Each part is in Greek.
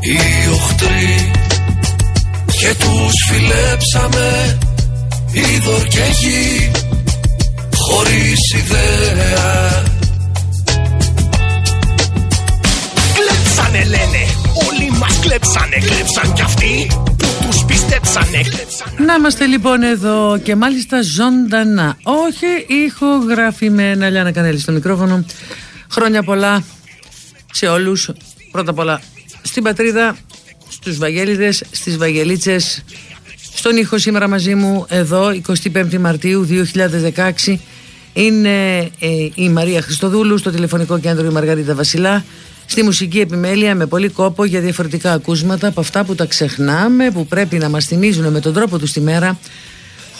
οι οχτροί και τους φιλέψαμε είδωρ και γη χωρίς ιδέα. Κλέψανε λένε, όλοι μας κλέψανε, κλέψαν κι αυτοί που τους πιστέψανε, κλέψανε. Να είμαστε λοιπόν εδώ και μάλιστα ζωντανά, όχι ηχογραφημένα, Λιάννα Κανέλη στο μικρόφωνο. Χρόνια πολλά σε όλους, πρώτα απ' όλα στην πατρίδα στους Βαγγέλιδες, στις Βαγγελίτσες. Στον ήχο σήμερα μαζί μου εδώ 25 Μαρτίου 2016 είναι ε, η Μαρία Χριστοδούλου στο τηλεφωνικό κέντρο η Μαργαρίτα Βασιλά. Στη μουσική επιμέλεια με πολύ κόπο για διαφορετικά ακούσματα από αυτά που τα ξεχνάμε που πρέπει να μας θυμίζουν με τον τρόπο τους στη μέρα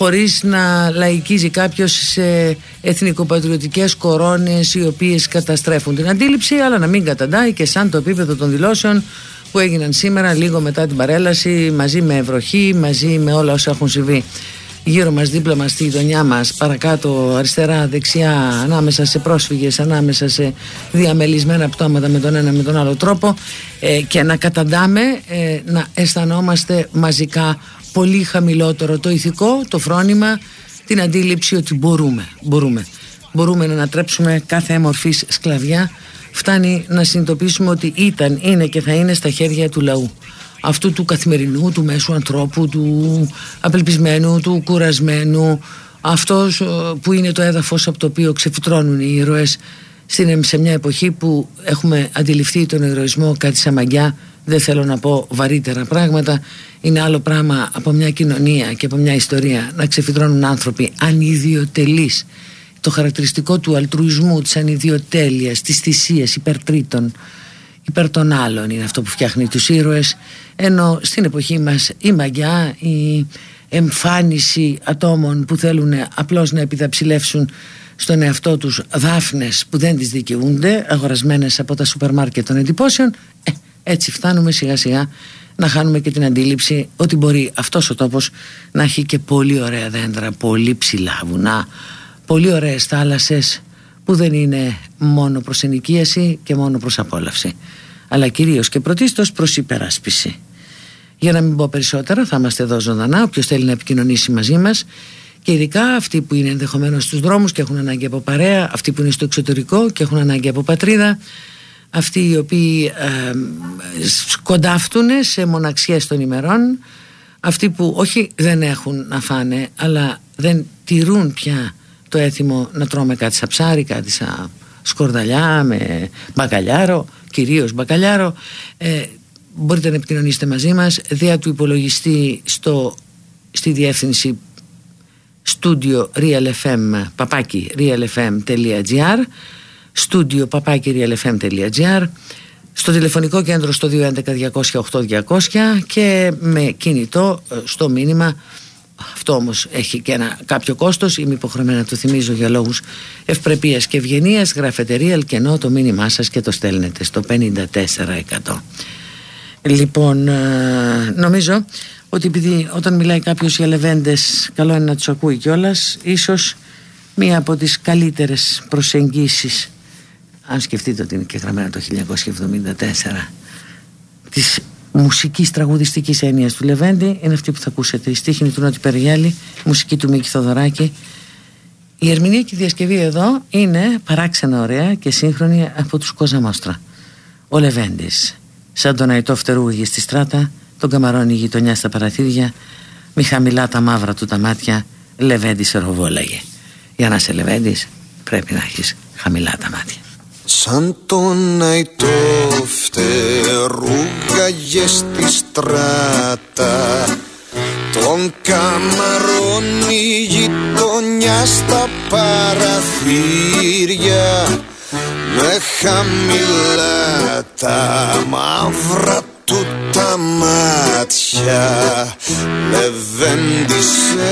χωρίς να λαϊκίζει κάποιος σε εθνικοπατριωτικές κορώνες οι οποίες καταστρέφουν την αντίληψη αλλά να μην καταντάει και σαν το επίπεδο των δηλώσεων που έγιναν σήμερα λίγο μετά την παρέλαση μαζί με βροχή, μαζί με όλα όσα έχουν συμβεί γύρω μας, δίπλα μας, στη γειτονιά μας, παρακάτω, αριστερά, δεξιά, ανάμεσα σε πρόσφυγες, ανάμεσα σε διαμελισμένα πτώματα με τον ένα με τον άλλο τρόπο. Ε, και να καταντάμε, ε, να αισθανόμαστε μαζικά πολύ χαμηλότερο το ηθικό, το φρόνημα, την αντίληψη ότι μπορούμε, μπορούμε. Μπορούμε να ανατρέψουμε κάθε μορφής σκλαβιά. Φτάνει να συνειδητοποιήσουμε ότι ήταν, είναι και θα είναι στα χέρια του λαού. Αυτού του καθημερινού, του μέσου ανθρώπου, του απελπισμένου, του κουρασμένου. Αυτός ε, που είναι το έδαφος από το οποίο ξεφυτρώνουν οι ηρωές σε μια εποχή που έχουμε αντιληφθεί τον ηρωισμό κάτι σαν μαγιά δεν θέλω να πω βαρύτερα πράγματα. Είναι άλλο πράγμα από μια κοινωνία και από μια ιστορία να ξεφυτρώνουν άνθρωποι ανιδιοτελείς. Το χαρακτηριστικό του αλτρουισμού, της ανιδιοτέλειας, της θυσίας υπέρ τρίτων, υπέρ των άλλων είναι αυτό που φτιάχνει τους ήρωες. Ενώ στην εποχή μας η μαγιά, η εμφάνιση ατόμων που θέλουν απλώς να επιδαψιλεύσουν στον εαυτό τους δάφνες που δεν τις δικαιούνται αγορασμένες από τα σούπερ μάρκετ των εντυπώσεων ε, έτσι φτάνουμε σιγά σιγά να χάνουμε και την αντίληψη ότι μπορεί αυτός ο τόπος να έχει και πολύ ωραία δέντρα, πολύ ψηλά βουνά πολύ ωραίες θάλασσες που δεν είναι μόνο προς ενοικίαση και μόνο προς απόλαυση αλλά κυρίως και πρωτίστως προς υπεράσπιση. Για να μην πω περισσότερα θα είμαστε εδώ ζωντανά όποιος θέλει να επικοινωνήσει μαζί μας και ειδικά αυτοί που είναι ενδεχομένως στους δρόμους και έχουν ανάγκη από παρέα, αυτοί που είναι στο εξωτερικό και έχουν ανάγκη από πατρίδα, αυτοί οι οποίοι ε, σκοντάφτουν σε μοναξιές των ημερών, αυτοί που όχι δεν έχουν να φάνε αλλά δεν τηρούν πια το έθιμο να τρώμε κάτι σαν ψάρι, κάτι σαν σκορδαλιά με μπακαλιάρο, κυρίως μπακαλιάρο. Ε, μπορείτε να επικοινωνήσετε μαζί μας δια του υπολογιστή στο, στη διεύθυνση studio realfm παπάκι realfm.gr studio παπάκι realfm.gr στο τηλεφωνικό κέντρο στο 211 200 και με κινητό ε, στο μήνυμα αυτό όμως έχει και ένα κάποιο κόστος. Είμαι υποχρεωμένη να το θυμίζω για λόγους ευπρεπίας και ευγενίας. Γράφετε real και ενώ το μήνυμά σας και το στέλνετε στο 54%. Λοιπόν, ε, νομίζω ότι επειδή όταν μιλάει κάποιος για λεβέντες, καλό είναι να τους ακούει κιόλας, ίσως μία από τις καλύτερες προσεγγίσεις, αν σκεφτείτε ότι είναι και γραμμένα το 1974, της μουσικής τραγουδιστικής έννοιας του Λεβέντη είναι αυτή που θα ακούσετε. Η στίχνη του Νότι Περιγιάλη, μουσική του Μίκη Θοδωράκη. Η ερμηνεία και η διασκευή εδώ είναι παράξενα ωραία και σύγχρονη από τους Κόζα Μόστρα. Ο Λεβέντης, σαν τον αϊτό φτερούγη στη στράτα, τον καμαρώνει η γειτονιά στα παραθύρια, μη χαμηλά τα μαύρα του τα μάτια, Λεβέντης σε ροβόλαγε. Για να σε Λεβέντης, πρέπει να έχεις χαμηλά τα μάτια. Σαν τον αϊτό φτερούγαγε στη στράτα Τον καμαρώνει γειτονιά στα παραθύρια Με χαμηλά τα μαύρα του τα μάτια μάτια λεβέντισε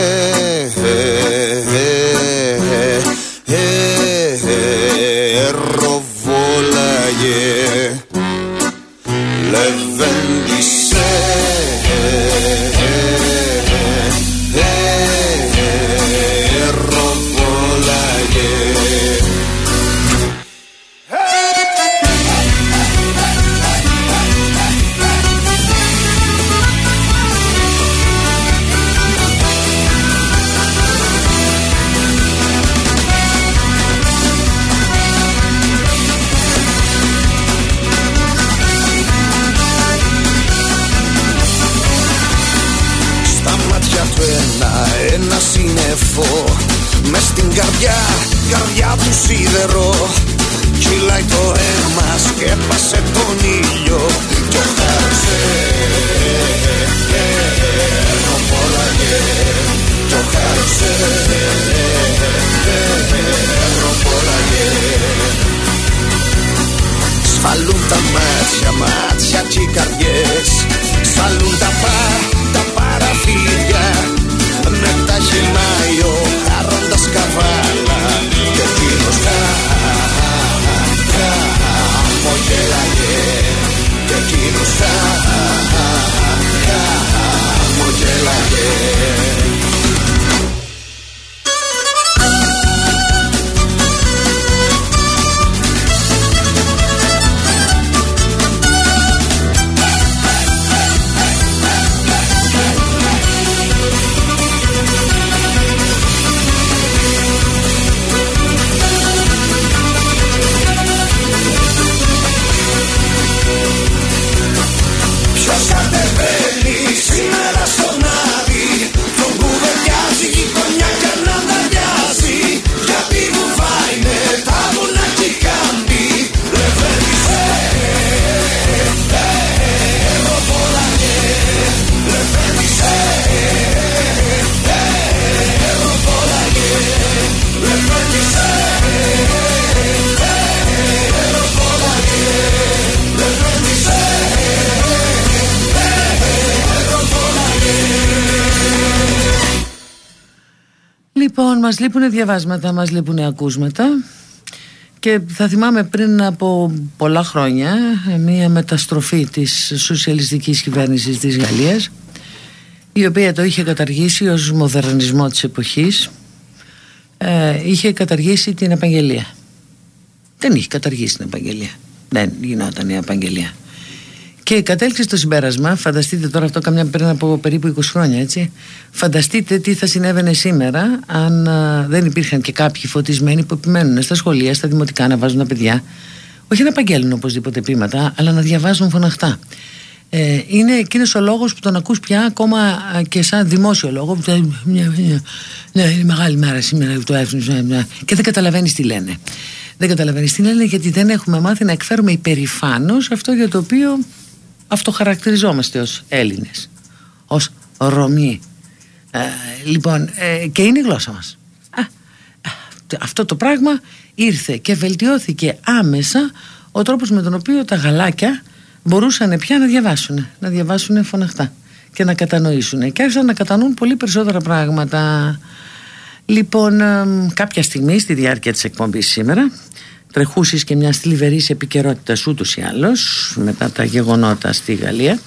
Λοιπόν, μας λείπουν διαβάσματα, μας λείπουν ακούσματα. Και θα θυμάμαι πριν από πολλά χρόνια μία μεταστροφή της σοσιαλιστικής κυβέρνησης της Γαλλίας η οποία το είχε καταργήσει ως μοδερνισμό της εποχής. Ε, είχε καταργήσει την επαγγελία. Δεν είχε καταργήσει την επαγγελία. Δεν γινόταν η επαγγελία και κατέληξε στο συμπέρασμα, φανταστείτε τώρα αυτό καμιά πριν από περίπου 20 χρόνια, έτσι. Φανταστείτε τι θα συνέβαινε σήμερα αν α, δεν υπήρχαν και κάποιοι φωτισμένοι που επιμένουν στα σχολεία, στα δημοτικά να βάζουν τα παιδιά. Όχι να απαγγέλνουν οπωσδήποτε πείματα, αλλά να διαβάζουν φωναχτά. Ε, είναι εκείνος ο λόγος που τον ακούς πια ακόμα α, και σαν δημόσιο λόγο. που θα- Ναι, είναι μεγάλη μέρα σήμερα το έφυγε. Και δεν καταλαβαίνει τι λένε. Δεν καταλαβαίνει τι λένε γιατί δεν έχουμε μάθει να εκφέρουμε υπερηφάνως αυτό για το οποίο αυτοχαρακτηριζόμαστε ως Έλληνες ως Ρωμοί. Ε, λοιπόν ε, και είναι η γλώσσα μας. Α, α, αυτό το πράγμα ήρθε και βελτιώθηκε άμεσα ο τρόπος με τον οποίο τα γαλάκια μπορούσαν πια να διαβάσουν να διαβάσουν φωναχτά και να κατανοήσουν και άρχισαν να κατανοούν πολύ περισσότερα πράγματα. Λοιπόν εμ, κάποια στιγμή στη διάρκεια της εκπομπής σήμερα τρεχούσεις και μια θλιβερής επικαιρότητα ούτως ή άλλως μετά τα γεγονότα στη Γαλλία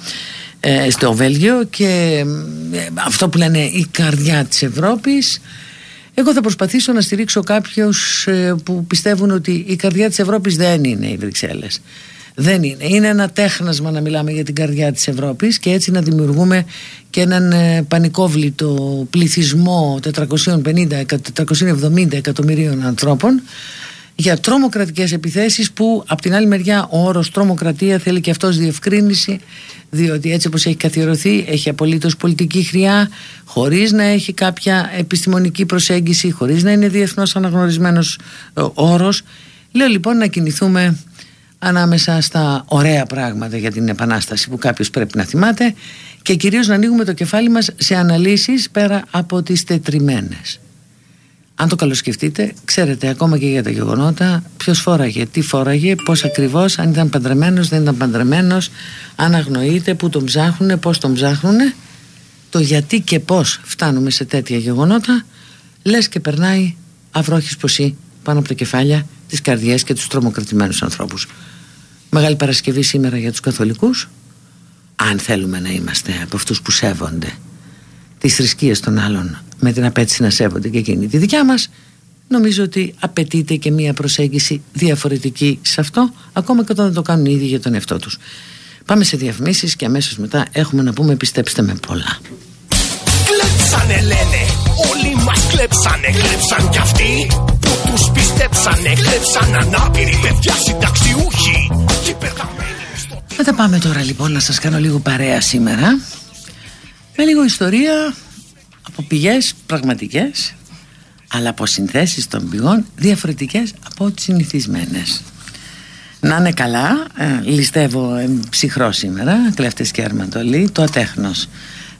ε, στο Βέλγιο και ε, αυτό που λένε η καρδιά της Ευρώπης εγώ θα προσπαθήσω να στηρίξω κάποιους ε, που πιστεύουν ότι η καρδιά της Ευρώπης δεν είναι οι Βρυξέλλες δεν είναι. Είναι ένα τέχνασμα να μιλάμε για την καρδιά της Ευρώπης και έτσι να δημιουργούμε και έναν ε, πανικόβλητο πληθυσμό 450, εκα- 470 εκατομμυρίων ανθρώπων για τρομοκρατικές επιθέσεις που από την άλλη μεριά ο όρος τρομοκρατία θέλει και αυτός διευκρίνηση διότι έτσι όπως έχει καθιερωθεί έχει απολύτως πολιτική χρειά χωρίς να έχει κάποια επιστημονική προσέγγιση χωρίς να είναι διεθνώς αναγνωρισμένος ε, όρος. Λέω λοιπόν να κινηθούμε ανάμεσα στα ωραία πράγματα για την επανάσταση που κάποιος πρέπει να θυμάται και κυρίως να ανοίγουμε το κεφάλι μας σε αναλύσεις πέρα από τις τετριμένες αν το καλοσκεφτείτε, ξέρετε ακόμα και για τα γεγονότα ποιος φόραγε, τι φόραγε, πώς ακριβώς, αν ήταν παντρεμένος, δεν ήταν παντρεμένος, αν αγνοείται, πού τον ψάχνουν, πώς τον ψάχνουν. Το γιατί και πώς φτάνουμε σε τέτοια γεγονότα, λες και περνάει αυρόχης ποσή πάνω από τα κεφάλια, τι καρδιές και τους τρομοκρατημένους ανθρώπους. Μεγάλη Παρασκευή σήμερα για τους Καθολικούς. Αν θέλουμε να είμαστε από αυτούς που σέβονται τις θρησκείες των άλλων με την απέτηση να σέβονται και εκείνη τη δικιά μας νομίζω ότι απαιτείται και μία προσέγγιση διαφορετική σε αυτό ακόμα και όταν δεν το κάνουν οι ίδιοι για τον εαυτό τους. Πάμε σε διαφημίσεις και αμέσως μετά έχουμε να πούμε πιστέψτε με πολλά. Κλέψανε λένε, όλοι μας κλέψανε. Κλέψαν κι αυτοί που τους πιστέψανε. Κλέψαν ανάπηροι παιδιά συνταξιούχοι Και μετά πάμε τώρα λοιπόν να σας κάνω λίγο παρέα σήμερα με λίγο ιστορία από πηγές πραγματικές αλλά από συνθέσεις των πηγών διαφορετικές από τις συνηθισμένες. Να είναι καλά, ε, ληστεύω ε, ψυχρό σήμερα, κλέφτες και αρματολή, το ατέχνος.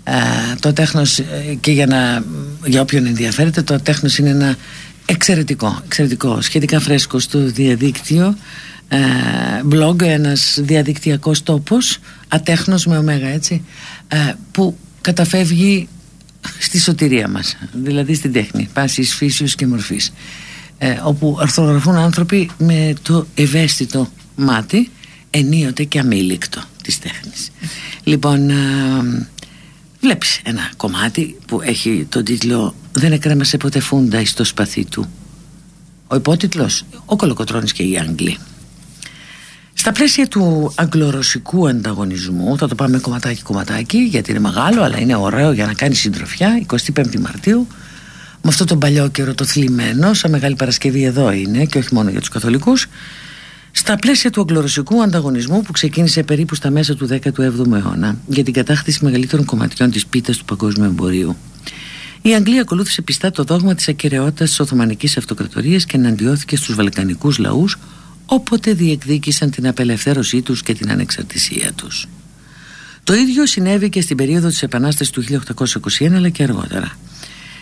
Ε, το ατέχνος ε, και για, να, για όποιον ενδιαφέρεται, το ατέχνος είναι ένα εξαιρετικό, εξαιρετικό σχετικά φρέσκο στο διαδίκτυο ε, blog, ένας διαδικτυακός τόπος, ατέχνος με ωμέγα έτσι, που καταφεύγει στη σωτηρία μας δηλαδή στην τέχνη πάσης φύσεως και μορφής ε, όπου αρθρογραφούν άνθρωποι με το ευαίσθητο μάτι ενίοτε και αμήλικτο της τέχνης. Λοιπόν ε, βλέπεις ένα κομμάτι που έχει τον τίτλο «Δεν εκρέμασε ποτέ φούντα εις το σπαθί του» ο υπότιτλος «Ο Κολοκοτρώνης και οι Άγγλοι» Στα πλαίσια του αγγλορωσικού ανταγωνισμού, θα το πάμε κομματάκι κομματάκι, γιατί είναι μεγάλο, αλλά είναι ωραίο για να κάνει συντροφιά, 25η Μαρτίου, με αυτό τον παλιό καιρό το θλιμμένο, σαν Μεγάλη Παρασκευή εδώ είναι και όχι μόνο για τους καθολικούς, στα πλαίσια του αγγλορωσικού ανταγωνισμού που ξεκίνησε περίπου στα μέσα του 17ου αιώνα για την κατάκτηση μεγαλύτερων κομματιών της πίτας του παγκόσμιου εμπορίου. Η Αγγλία ακολούθησε πιστά το δόγμα της ακαιρεότητας της Οθωμανικής Αυτοκρατορίας και εναντιώθηκε στους Βαλκανικούς λαούς όποτε διεκδίκησαν την απελευθέρωσή τους και την ανεξαρτησία τους. Το ίδιο συνέβη και στην περίοδο της Επανάστασης του 1821 αλλά και αργότερα.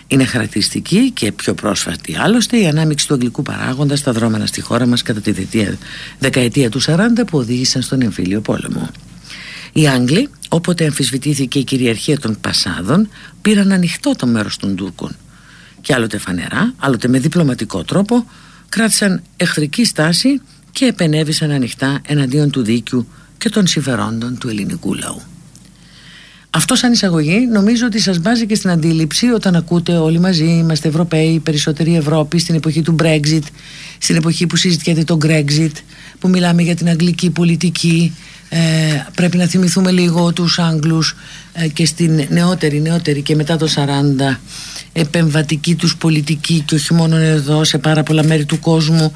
Είναι χαρακτηριστική και πιο πρόσφατη άλλωστε η ανάμειξη του αγγλικού παράγοντα στα δρόμενα στη χώρα μας κατά τη δεκαετία του 40 που οδήγησαν στον εμφύλιο πόλεμο. Οι Άγγλοι, όποτε αμφισβητήθηκε η κυριαρχία των Πασάδων, πήραν ανοιχτό το μέρος των Τούρκων και άλλοτε φανερά, άλλοτε με διπλωματικό τρόπο κράτησαν εχθρική στάση και επενέβησαν ανοιχτά εναντίον του δίκαιου και των συμφερόντων του ελληνικού λαού. Αυτό σαν εισαγωγή νομίζω ότι σας βάζει και στην αντίληψη όταν ακούτε όλοι μαζί είμαστε Ευρωπαίοι, περισσότερη Ευρώπη στην εποχή του Brexit, στην εποχή που συζητιέται το Grexit, που μιλάμε για την αγγλική πολιτική, ε, πρέπει να θυμηθούμε λίγο τους Άγγλους ε, και στην νεότερη, νεότερη και μετά το 40 επεμβατική τους πολιτική και όχι μόνο εδώ σε πάρα πολλά μέρη του κόσμου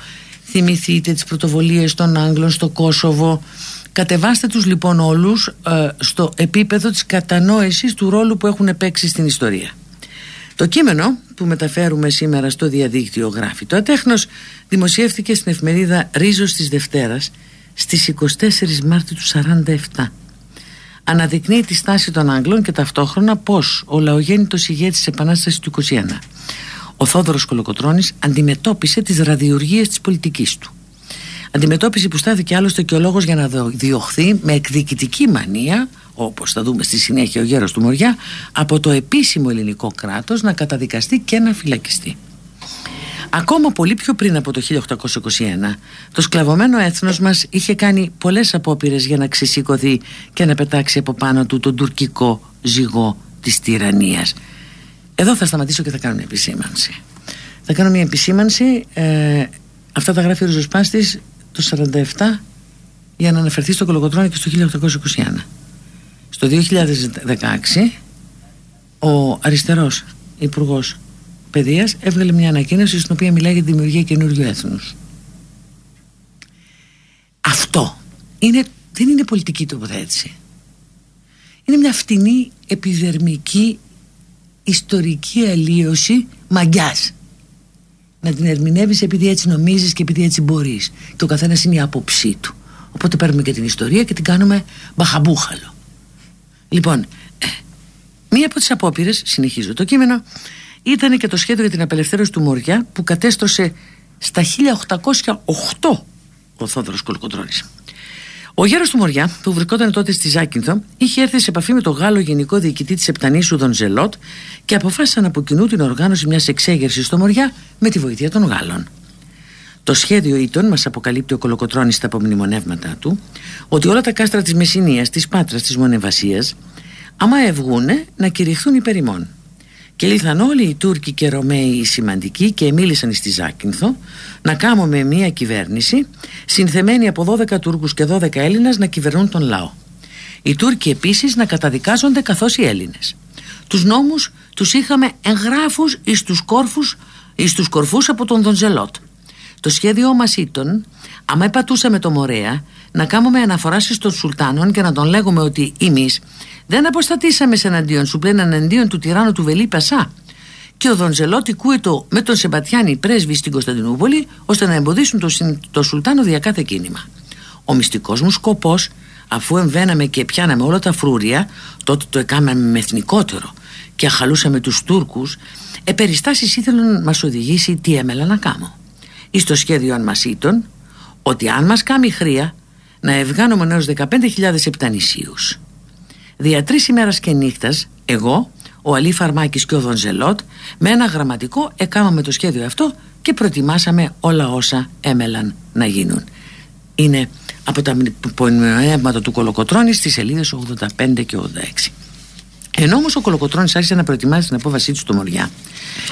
θυμηθείτε τις πρωτοβολίες των Άγγλων στο Κόσοβο. Κατεβάστε τους λοιπόν όλους ε, στο επίπεδο της κατανόησης του ρόλου που έχουν παίξει στην ιστορία. Το κείμενο που μεταφέρουμε σήμερα στο διαδίκτυο γράφει το ατέχνος δημοσιεύτηκε στην εφημερίδα Ρίζος της Δευτέρας στις 24 Μάρτη του 47 αναδεικνύει τη στάση των Άγγλων και ταυτόχρονα πως ο λαογέννητος ηγέτης της Επανάστασης του 21 ο Θόδωρος Κολοκοτρώνης αντιμετώπισε τις ραδιοργίες της πολιτικής του. Αντιμετώπιση που στάθηκε άλλωστε και ο λόγος για να διωχθεί με εκδικητική μανία όπως θα δούμε στη συνέχεια ο γέρος του Μοριά από το επίσημο ελληνικό κράτος να καταδικαστεί και να φυλακιστεί. Ακόμα πολύ πιο πριν από το 1821 το σκλαβωμένο έθνος μας είχε κάνει πολλές απόπειρες για να ξεσηκωθεί και να πετάξει από πάνω του τον τουρκικό ζυγό της τυραννίας εδώ θα σταματήσω και θα κάνω μια επισήμανση. Θα κάνω μια επισήμανση. Ε, αυτά τα γράφει ο Ριζοσπάστης το 47 για να αναφερθεί στο Κολοκοτρόνη και στο 1821. Στο 2016 ο αριστερός υπουργός Παιδείας έβγαλε μια ανακοίνωση στην οποία μιλάει για τη δημιουργία καινούριου έθνους. Αυτό είναι, δεν είναι πολιτική τοποθέτηση. Είναι μια φτηνή επιδερμική ιστορική αλλίωση μαγκιάς. Να την ερμηνεύεις επειδή έτσι νομίζεις και επειδή έτσι μπορείς. Και ο καθένας είναι η άποψή του. Οπότε παίρνουμε και την ιστορία και την κάνουμε μπαχαμπούχαλο. Λοιπόν ε, μία από τις απόπειρες συνεχίζω το κείμενο ήταν και το σχέδιο για την απελευθέρωση του Μοριά που κατέστρωσε στα 1808 ο Θόδωρος Κολοκοτρώνης. Ο γέρος του Μοριά, που βρισκόταν τότε στη Ζάκυνθο, είχε έρθει σε επαφή με τον Γάλλο Γενικό Διοικητή της Επτανήσου, τον Ζελότ, και αποφάσισαν από κοινού την οργάνωση μιας εξέγερσης στο Μοριά με τη βοήθεια των Γάλλων. Το σχέδιο ήταν, μας αποκαλύπτει ο Κολοκοτρόνη στα απομνημονεύματά του, ότι όλα τα κάστρα της Μεσσηνίας, της Πάτρας, της Μονεβασία, άμα ευγούνε, να κηρυχθούν υπερ ημών. Και ήλθαν όλοι οι Τούρκοι και Ρωμαίοι οι σημαντικοί και μίλησαν στη Ζάκυνθο να κάνουμε μια κυβέρνηση συνθεμένη από 12 Τούρκους και 12 Έλληνες να κυβερνούν τον λαό. Οι Τούρκοι επίσης να καταδικάζονται καθώς οι Έλληνες. Τους νόμους τους είχαμε εγγράφους εις τους, κόρφους, εις τους κορφούς από τον Δονζελότ. Το σχέδιό μας ήταν, άμα επατούσαμε το Μωρέα, να κάνουμε αναφορά στον Σουλτάνων και να τον λέγουμε ότι εμείς δεν αποστατήσαμε σε εναντίον σου πλέον εναντίον του τυράννου του Βελή Πασά. Και ο Δονζελότη κούετο με τον Σεμπατιάνη πρέσβη στην Κωνσταντινούπολη ώστε να εμποδίσουν το, το Σουλτάνο δια κάθε κίνημα. Ο μυστικός μου σκοπός αφού εμβαίναμε και πιάναμε όλα τα φρούρια τότε το έκαναμε με εθνικότερο και αχαλούσαμε τους Τούρκους επεριστάσεις ήθελαν να μας οδηγήσει τι έμελα να κάνω. Εις το σχέδιο αν μας ήταν ότι αν μας κάνει χρία να ευγάνουμε έως 15.000 επτανησίους Δια τρεις ημέρα και νύχτας, εγώ, ο Αλή Φαρμάκης και ο Δονζελότ, με ένα γραμματικό έκαναμε το σχέδιο αυτό και προετοιμάσαμε όλα όσα έμελαν να γίνουν. Είναι από τα μνημονεύματα του Κολοκοτρώνης στις σελίδες 85 και 86. Ενώ όμως ο Κολοκοτρώνης άρχισε να προετοιμάζει την απόβασή του στο Μοριά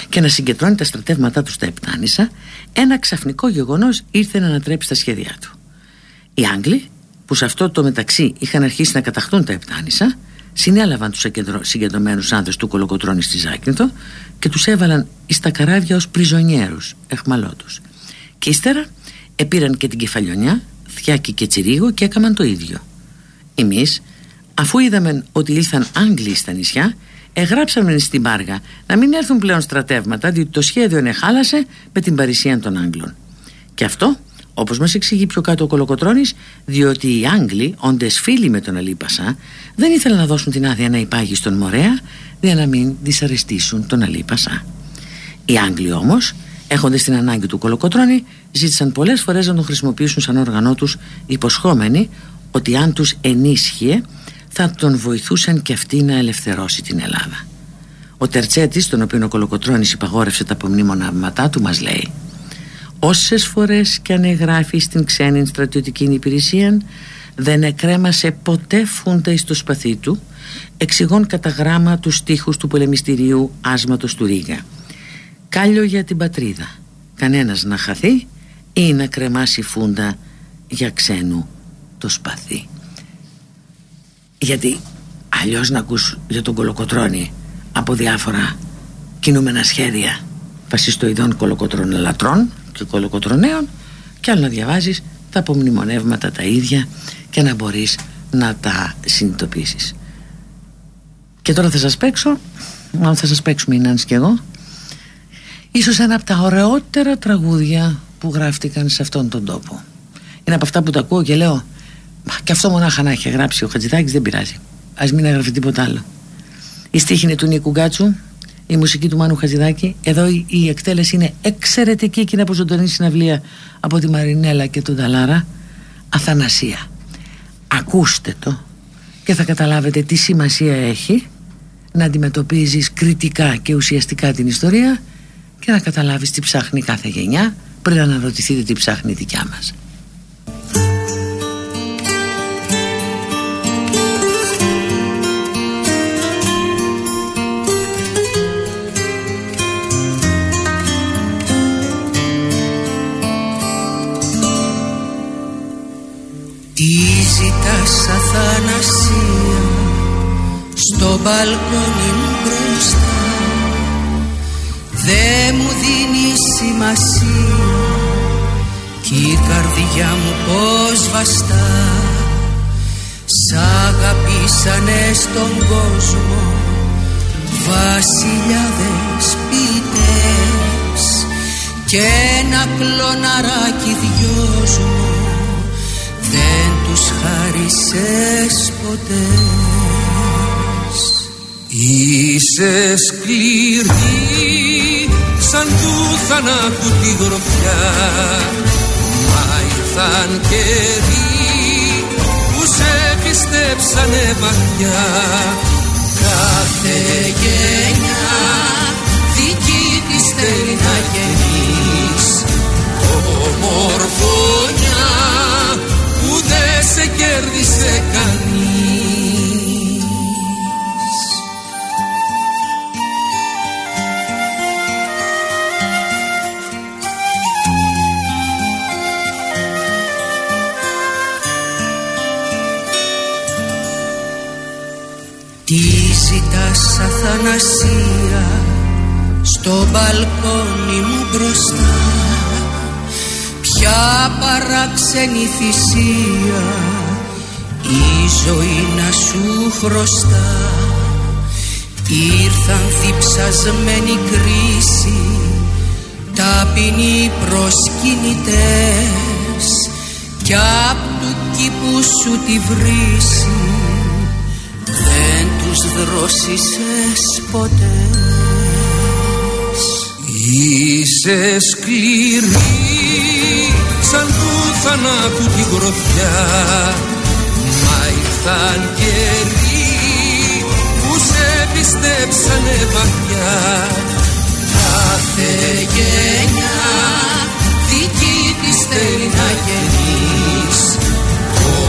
και να συγκεντρώνει τα στρατεύματά του στα Επτάνησα, ένα ξαφνικό γεγονός ήρθε να ανατρέψει τα σχέδιά του. Οι Άγγλοι που σε αυτό το μεταξύ είχαν αρχίσει να καταχτούν τα Επτάνησα, συνέλαβαν τους συγκεντρωμένους άνδρες του Κολοκοτρώνης στη Ζάκυνθο και τους έβαλαν εις τα καράβια ως πριζονιέρους, εχμαλώτους. Και ύστερα επήραν και την Κεφαλιονιά, Θιάκη και Τσιρίγο και έκαναν το ίδιο. Εμείς, αφού είδαμε ότι ήλθαν Άγγλοι στα νησιά, εγράψαμε στην Πάργα να μην έρθουν πλέον στρατεύματα, διότι το σχέδιο ενεχάλασε με την παρησία των Άγγλων. Και αυτό όπως μας εξηγεί πιο κάτω ο Κολοκοτρώνης διότι οι Άγγλοι, όντες φίλοι με τον Αλίπασα δεν ήθελαν να δώσουν την άδεια να υπάγει στον Μωρέα για να μην δυσαρεστήσουν τον Αλίπασα. Οι Άγγλοι όμως έχοντας την ανάγκη του Κολοκοτρώνη ζήτησαν πολλές φορές να τον χρησιμοποιήσουν σαν όργανό τους υποσχόμενοι ότι αν τους ενίσχυε θα τον βοηθούσαν και αυτοί να ελευθερώσει την Ελλάδα. Ο Τερτσέτης, τον οποίο ο Κολοκοτρώνης υπαγόρευσε τα απομνήμωνα του, μας λέει όσες φορές και αν εγγράφει στην ξένη στρατιωτική υπηρεσία δεν εκρέμασε ποτέ φούντα εις το σπαθί του εξηγών κατά γράμμα τους στίχους του πολεμιστηρίου άσματος του Ρίγα κάλιο για την πατρίδα. Κανένας να χαθεί ή να κρεμάσει φούντα για ξένου το σπαθί. Γιατί αλλιώς να ακούς για τον κολοκοτρώνη από διάφορα κινούμενα σχέδια. Φασιστοειδών κολοκοτρώνελατρών και κολοκοτρονέων και άλλο να διαβάζεις τα απομνημονεύματα τα ίδια και να μπορείς να τα συνειδητοποιήσεις. Και τώρα θα σας παίξω μάλλον θα σας παίξουμε η Νάνς και εγώ ίσως ένα από τα ωραιότερα τραγούδια που γράφτηκαν σε αυτόν τον τόπο. Είναι από αυτά που τα ακούω και λέω και αυτό μονάχα να έχει γράψει ο Χατζηδάκης δεν πειράζει. Ας μην έγραφε τίποτα άλλο η στίχη είναι του Νίκου Γκάτσου η μουσική του Μάνου Χαζηδάκη. Εδώ η εκτέλεση είναι εξαιρετική και είναι από ζωντανή συναυλία από τη Μαρινέλα και τον Ταλάρα. Αθανασία. Ακούστε το και θα καταλάβετε τι σημασία έχει να αντιμετωπίζεις κριτικά και ουσιαστικά την ιστορία και να καταλάβεις τι ψάχνει κάθε γενιά πριν να αναρωτηθείτε τι ψάχνει η δικιά μας. Ζητάς αθανασία στο μπαλκόνι μου μπροστά. Δε μου δίνει σημασία κι η καρδιά μου πως βαστά. Σ' αγαπήσανε στον κόσμο βασιλιάδες ποιητές και ένα κλωναράκι δυο δεν τους χάρισες ποτές. Είσαι σκληρή σαν του θανάτου τη γροφιά Μα ήρθαν καιροί που σε πιστέψανε βαθιά. Κάθε γενιά δική της θέλει να γεννείς. Ομορφωνιά που δεν σε κέρδισε κανείς. Τι ζητάς αθανασία στο μπαλκόνι μου μπροστά; Ποια παράξενη θυσία η ζωή να σου χρωστά. Ήρθαν θυψασμένη κρίση ταπεινοί προσκυνητές. Κι απ' του κήπου σου τη βρύση δεν τους δρόσισες ποτές. Είσαι σκληρή σαν του θανάτου τη γροθιά. Μα ήρθαν καιροί που σε πιστέψανε βαθιά. Κάθε γενιά δική της θέλει να γεννείς.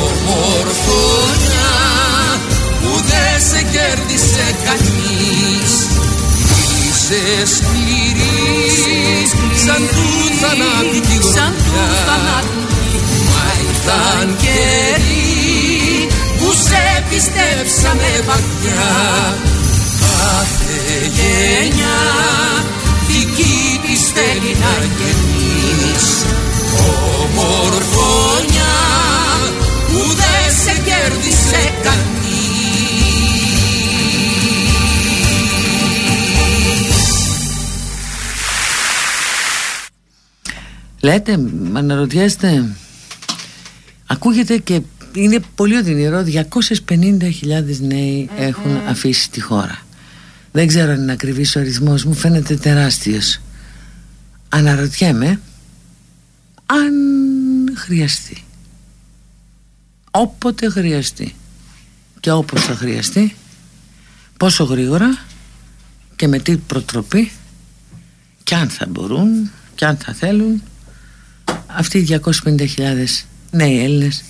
Ομορφωνιά δεν σε κέρδισε κανείς. Είσαι σκληρή σαν του θανάτου τη γροθιά Μα ήρθαν καιροί που σε πιστέψαμε βαθιά Κάθε γενιά δική της θέλει να γεννείς Ομορφωνιά που δεν σε κέρδισε κανείς Λέτε, αναρωτιέστε. Ακούγεται και είναι πολύ οδυνηρό. 250.000 νέοι έχουν αφήσει τη χώρα. Δεν ξέρω αν είναι ακριβής ο αριθμός μου, φαίνεται τεράστιος. Αναρωτιέμαι αν χρειαστεί. Όποτε χρειαστεί και όπως θα χρειαστεί, πόσο γρήγορα και με τι προτροπή και αν θα μπορούν και αν θα θέλουν αυτοί οι 250.000 νέοι Έλληνες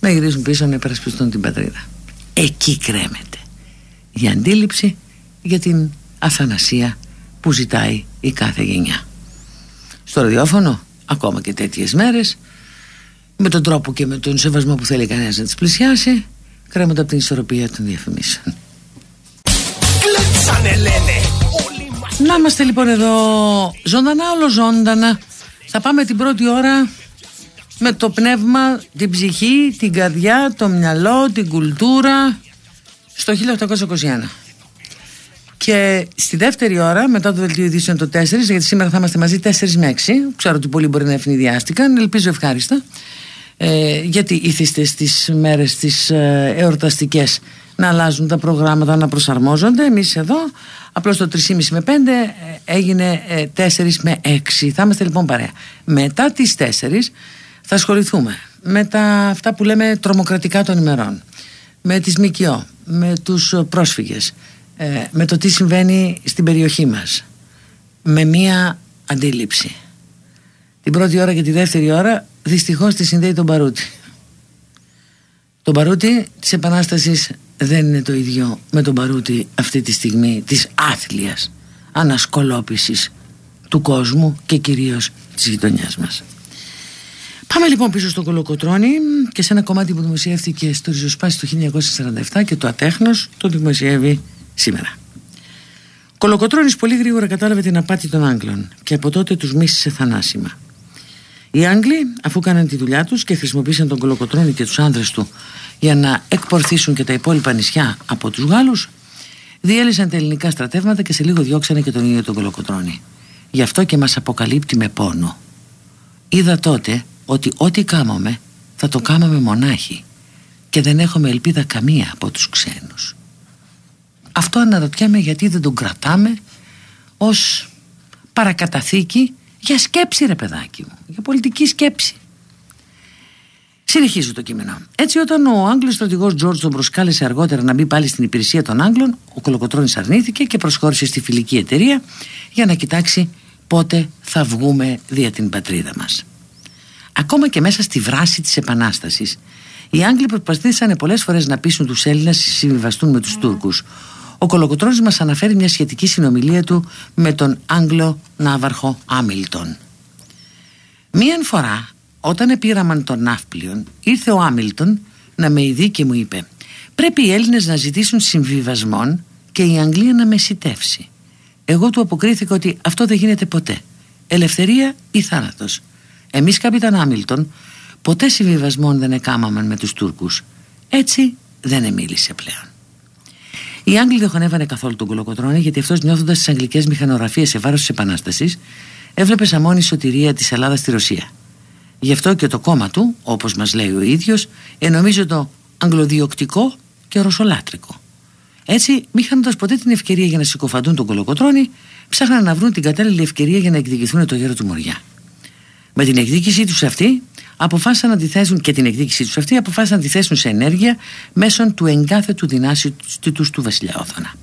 να γυρίσουν πίσω να υπερασπιστούν την πατρίδα. Εκεί κρέμεται η αντίληψη για την αθανασία που ζητάει η κάθε γενιά. Στο ραδιόφωνο, ακόμα και τέτοιες μέρες, με τον τρόπο και με τον σεβασμό που θέλει κανένας να τις πλησιάσει, κρέμονται από την ισορροπία των διαφημίσεων. Να είμαστε λοιπόν εδώ ζωντανά όλο ζωντανά θα πάμε την πρώτη ώρα με το πνεύμα, την ψυχή, την καρδιά, το μυαλό, την κουλτούρα στο 1821. Και στη δεύτερη ώρα, μετά το δελτίο ειδήσεων το 4, γιατί σήμερα θα είμαστε μαζί 4 με 6, ξέρω ότι πολλοί μπορεί να ευνηδιάστηκαν, ελπίζω ευχάριστα, ε, γιατί ήθιστε στις μέρες τις ε, εορταστικές να αλλάζουν τα προγράμματα, να προσαρμόζονται. Εμείς εδώ Απλώς το 3,5 με 5 ε, έγινε 4 ε, με 6. Θα είμαστε λοιπόν παρέα. Μετά τις 4 θα ασχοληθούμε με τα αυτά που λέμε τρομοκρατικά των ημερών. Με τις ΜΚΟ, με τους πρόσφυγες, ε, με το τι συμβαίνει στην περιοχή μας. Με μία αντίληψη. Την πρώτη ώρα και τη δεύτερη ώρα δυστυχώς τη συνδέει τον Παρούτη. Το Παρούτη της Επανάστασης δεν είναι το ίδιο με τον Παρούτη αυτή τη στιγμή της άθλιας ανασκολόπησης του κόσμου και κυρίως της γειτονιάς μας. Πάμε λοιπόν πίσω στο Κολοκοτρώνη και σε ένα κομμάτι που δημοσιεύτηκε στο Ριζοσπάσι το 1947 και το Ατέχνος το δημοσιεύει σήμερα. Κολοκοτρώνης πολύ γρήγορα κατάλαβε την απάτη των Άγγλων και από τότε τους μίσησε θανάσιμα. Οι Άγγλοι, αφού κάναν τη δουλειά τους και χρησιμοποίησαν τον Κολοκοτρώνη και τους άνδρες του για να εκπορθήσουν και τα υπόλοιπα νησιά από τους Γάλλους, διέλυσαν τα ελληνικά στρατεύματα και σε λίγο διώξανε και τον ίδιο τον Κολοκοτρώνη. Γι' αυτό και μας αποκαλύπτει με πόνο. Είδα τότε ότι ό,τι κάμαμε θα το κάμαμε μονάχοι και δεν έχουμε ελπίδα καμία από τους ξένους. Αυτό αναρωτιέμαι γιατί δεν τον κρατάμε ως παρακαταθήκη για σκέψη ρε παιδάκι μου, για πολιτική σκέψη. Συνεχίζω το κείμενο. Έτσι, όταν ο Άγγλος στρατηγός Τζόρτζ τον προσκάλεσε αργότερα να μπει πάλι στην υπηρεσία των Άγγλων, ο Κολοκοτρόνης αρνήθηκε και προσχώρησε στη φιλική εταιρεία για να κοιτάξει πότε θα βγούμε δια την πατρίδα μας. Ακόμα και μέσα στη βράση της Επανάστασης, οι Άγγλοι προσπαθήσαν πολλές φορές να πείσουν τους Έλληνες να συμβιβαστούν με τους Τούρκους. Ο Κολοκοτρόνης μας αναφέρει μια σχετική συνομιλία του με τον Άγγλο Ναύαρχο Άμιλτον. Μίαν φορά όταν επήραμαν τον ναύπλιον ήρθε ο Άμιλτον να με ειδεί και μου είπε πρέπει οι Έλληνες να ζητήσουν συμβιβασμόν και η Αγγλία να μεσητεύσει. Εγώ του αποκρίθηκα ότι αυτό δεν γίνεται ποτέ. Ελευθερία ή θάνατος. Εμείς καπιτάν Άμιλτον ποτέ συμβιβασμόν δεν εκάμαμαν με τους Τούρκους. Έτσι δεν εμίλησε πλέον. Οι Άγγλοι δεν χωνεύανε καθόλου τον κολοκοτρόνη γιατί αυτός νιώθοντας τις αγγλικές μηχανογραφίες σε βάρος της Επανάστασης έβλεπε σαν μόνη σωτηρία της Ελλάδας στη Ρωσία. Γι' αυτό και το κόμμα του, όπως μας λέει ο ίδιος, ενομίζει το αγγλοδιοκτικό και ρωσολάτρικο. Έτσι, μη χάνοντα ποτέ την ευκαιρία για να συκοφαντούν τον κολοκοτρόνη, ψάχναν να βρουν την κατάλληλη ευκαιρία για να εκδικηθούν το γέρο του Μοριά. Με την εκδίκησή τους αυτή, αποφάσισαν να τη θέσουν και την εκδίκησή τους αυτή, αποφάσισαν να τη θέσουν σε ενέργεια μέσω του εγκάθετου δυνάσιτου του βασιλιά Όθωνα.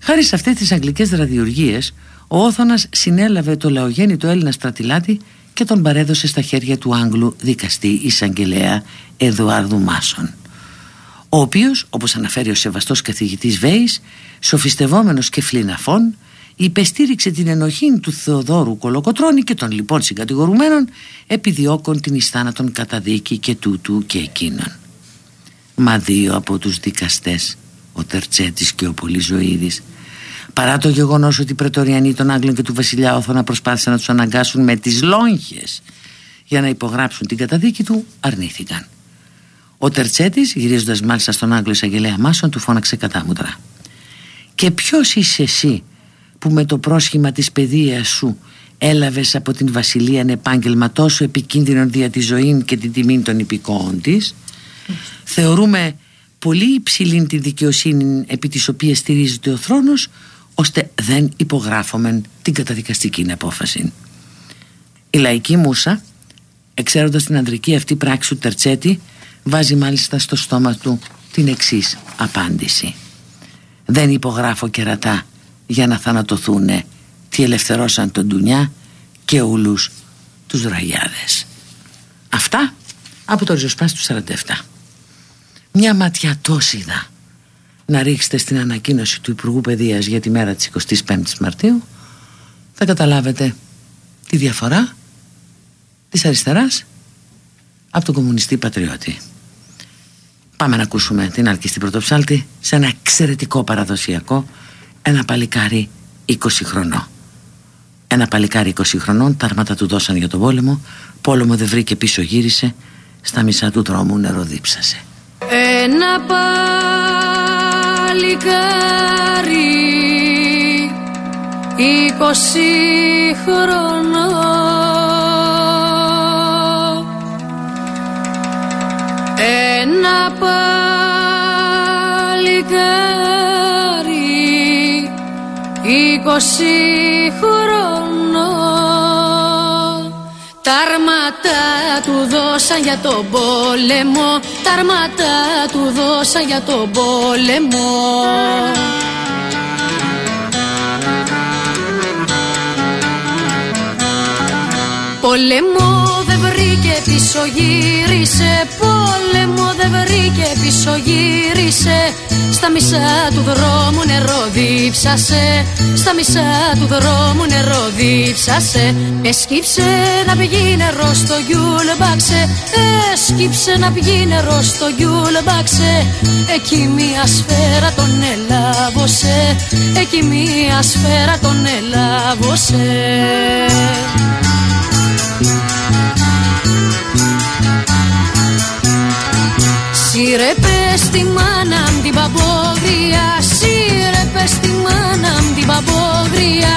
Χάρη σε αυτές τις αγγλικές ραδιοργίες, ο Όθωνας συνέλαβε το λαογέννητο Έλληνα στρατηλάτη και τον παρέδωσε στα χέρια του Άγγλου δικαστή εισαγγελέα Εδουάρδου Μάσον ο οποίος όπως αναφέρει ο σεβαστός καθηγητής Βέης σοφιστευόμενος και φλιναφών υπεστήριξε την ενοχή του Θεοδόρου Κολοκοτρώνη και των λοιπόν συγκατηγορουμένων επιδιώκων την ιστάνατον καταδίκη και τούτου και εκείνων. Μα δύο από τους δικαστές, ο Τερτσέτης και ο Πολυζωίδης, παρά το γεγονός ότι οι πρετοριανοί των Άγγλων και του βασιλιά Όθωνα προσπάθησαν να τους αναγκάσουν με τις λόγχες για να υπογράψουν την καταδίκη του, αρνήθηκαν. Ο Τερτσέτης, γυρίζοντας μάλιστα στον Άγγλο εισαγγελέα Μάσον, του φώναξε κατάμουτρα. Και ποιος είσαι εσύ που με το πρόσχημα της παιδείας σου έλαβες από την βασιλεία ένα επάγγελμα τόσο επικίνδυνο δια της ζωή και την τιμή των υπηκόων της. Θεωρούμε πολύ υψηλή τη δικαιοσύνη επί της οποίας στηρίζεται ο θρόνος ώστε δεν υπογράφουμε την καταδικαστική απόφαση. Η λαϊκή μουσα, εξαίροντας την ανδρική αυτή πράξη του Τερτσέτη, βάζει μάλιστα στο στόμα του την εξής απάντηση «Δεν υπογράφω κερατά για να θανατωθούνε τι ελευθερώσαν τον Ντουνιά και ούλους τους ραγιάδες». Αυτά από το ριζοσπάσι του 47. Μια ματιά τόσιδα να ρίξετε στην ανακοίνωση του Υπουργού Παιδείας για τη μέρα της 25ης Μαρτίου θα καταλάβετε τη διαφορά της αριστεράς από τον κομμουνιστή πατριώτη. Πάμε να ακούσουμε την Άλκη στην Πρωτοψάλτη σε ένα εξαιρετικό παραδοσιακό ένα παλικάρι 20 χρονών. Ένα παλικάρι 20 χρονών, τα αρμάτα του δώσαν για τον πόλεμο, πόλεμο δεν βρήκε πίσω γύρισε, στα μισά του δρόμου νερό δίψασε. Ένα παλικάρι 20 χρονών ένα παλικάρι είκοσι χρονών τα αρματά του δώσαν για τον πόλεμο. Τα αρματά του δώσαν για τον πόλεμο. Πόλεμο δεν βρήκε πίσω γύρισε πόλεμο δεν βρήκε πίσω γύρισε. Στα μισά του δρόμου νερό δίψασε. Στα μισά του δρόμου νερό δίψασε. Έσκυψε να πηγεί νερό στο γιουλμπάξε. Έσκυψε να πηγεί νερό στο γιουλμπάξε. Εκεί μια σφαίρα τον ελάβωσε Εκεί μια σφαίρα τον ελάβωσε Σύρε πες τη μάνα μ' την παπόδρια Σύρε πες τη μάνα μ' την παπόδρια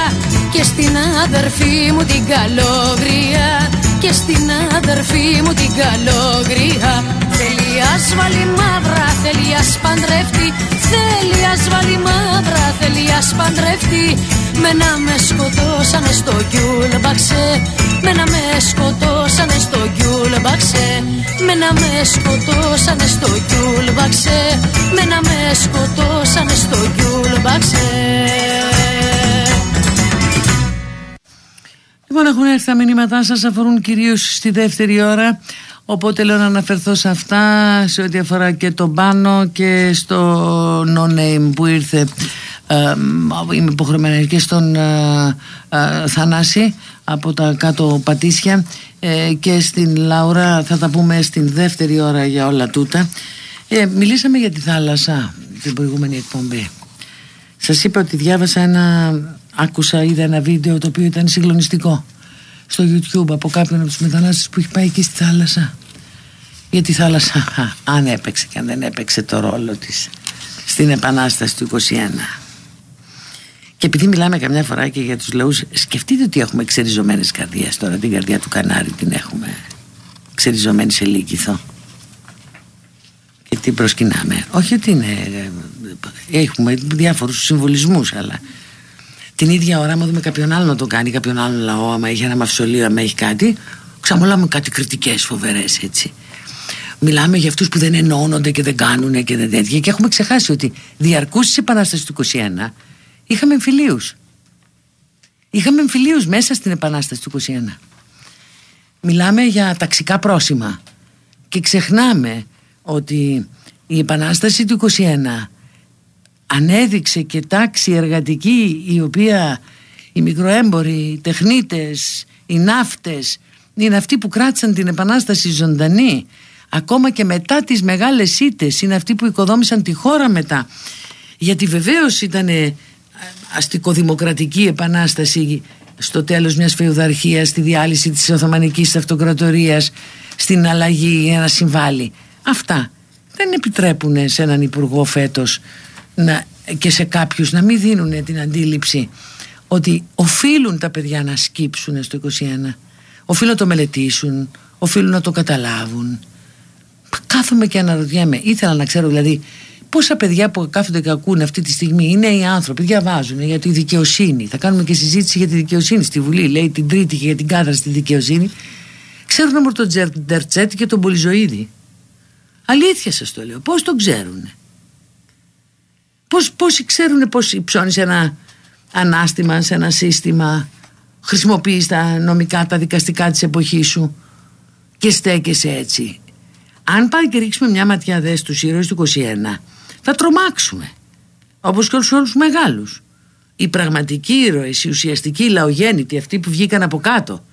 Και στην αδερφή μου την καλόγρια Και στην αδερφή μου την καλόγρια. Θέλει ασβάλει μαύρα θέλει ασπαντρεύτη Θέλει ασβάλει μαύρα θέλει ασπαντρεύτη. Με να με σκοτώσανε στο μπαξέ Με να με σκοτώσανε στο μπαξέ Με να με σκοτώσανε στο μπαξέ Με να με σκοτώσανε στο μπαξέ Λοιπόν, έχουν έρθει τα μηνύματά σας, αφορούν κυρίως στη δεύτερη ώρα. Οπότε λέω να αναφερθώ σε αυτά σε ό,τι αφορά και τον Πάνο και στο No Name που ήρθε ε, είμαι υποχρεωμένη και στον ε, ε, Θανάση από τα κάτω πατήσια. Ε, και στην Λαούρα θα τα πούμε στην δεύτερη ώρα για όλα τούτα. Ε, μιλήσαμε για τη θάλασσα την προηγούμενη εκπομπή. Σας είπα ότι διάβασα ένα άκουσα είδα ένα βίντεο το οποίο ήταν συγκλονιστικό στο YouTube από κάποιον από τους μετανάστες που έχει πάει εκεί στη θάλασσα. Γιατί η θάλασσα αν έπαιξε και αν δεν έπαιξε το ρόλο της στην επανάσταση του 21 και επειδή μιλάμε καμιά φορά και για τους λαούς σκεφτείτε ότι έχουμε ξεριζωμένες καρδιές τώρα την καρδιά του Κανάρη την έχουμε ξεριζωμένη σε λύκηθο και την προσκυνάμε όχι ότι είναι έχουμε διάφορους συμβολισμούς αλλά την ίδια ώρα, άμα δούμε κάποιον άλλο να το κάνει, κάποιον άλλο λαό, άμα έχει ένα μαυσολείο, άμα έχει κάτι, ξαμολάμε κάτι κριτικές φοβερές έτσι. Μιλάμε για αυτούς που δεν ενώνονται και δεν κάνουν και δεν τέτοια. Και έχουμε ξεχάσει ότι διαρκού της Επανάστασης του 21 είχαμε εμφυλίους. Είχαμε εμφυλίους μέσα στην Επανάσταση του 21. Μιλάμε για ταξικά πρόσημα. Και ξεχνάμε ότι η Επανάσταση του 21 ανέδειξε και τάξη εργατική η οποία οι μικροέμποροι, οι τεχνίτες, οι ναύτες είναι αυτοί που κράτησαν την επανάσταση ζωντανή ακόμα και μετά τις μεγάλες ήττες είναι αυτοί που οικοδόμησαν τη χώρα μετά γιατί βεβαίως ήταν αστικοδημοκρατική επανάσταση στο τέλος μιας φεουδαρχίας στη διάλυση της Οθωμανικής Αυτοκρατορίας στην αλλαγή για να συμβάλλει. Αυτά δεν επιτρέπουν σε έναν υπουργό φέτος να, και σε κάποιους να μην δίνουν την αντίληψη ότι οφείλουν τα παιδιά να σκύψουν στο 21 οφείλουν να το μελετήσουν οφείλουν να το καταλάβουν. Κάθομαι και αναρωτιέμαι. Ήθελα να ξέρω δηλαδή πόσα παιδιά που κάθονται και ακούνε αυτή τη στιγμή είναι οι άνθρωποι, διαβάζουν για τη δικαιοσύνη θα κάνουμε και συζήτηση για τη δικαιοσύνη στη Βουλή λέει την Τρίτη και για την κάδρα στη δικαιοσύνη ξέρουν όμως τον Τζερτζέτη και τον Πολυζωίδη αλήθεια σας το λέω πώς τον ξέρουν Πώς, πόσοι ξέρουν πώς υψώνεις ένα ανάστημα σε ένα σύστημα χρησιμοποιείς τα νομικά, τα δικαστικά της εποχής σου και στέκεσαι έτσι; Αν πάει και ρίξουμε μια ματιά δες στους ήρωες του 21 θα τρομάξουμε όπως και όλους τους μεγάλους. Οι πραγματικοί ήρωες, οι ουσιαστικοί λαογέννητοι, αυτοί που βγήκαν από κάτω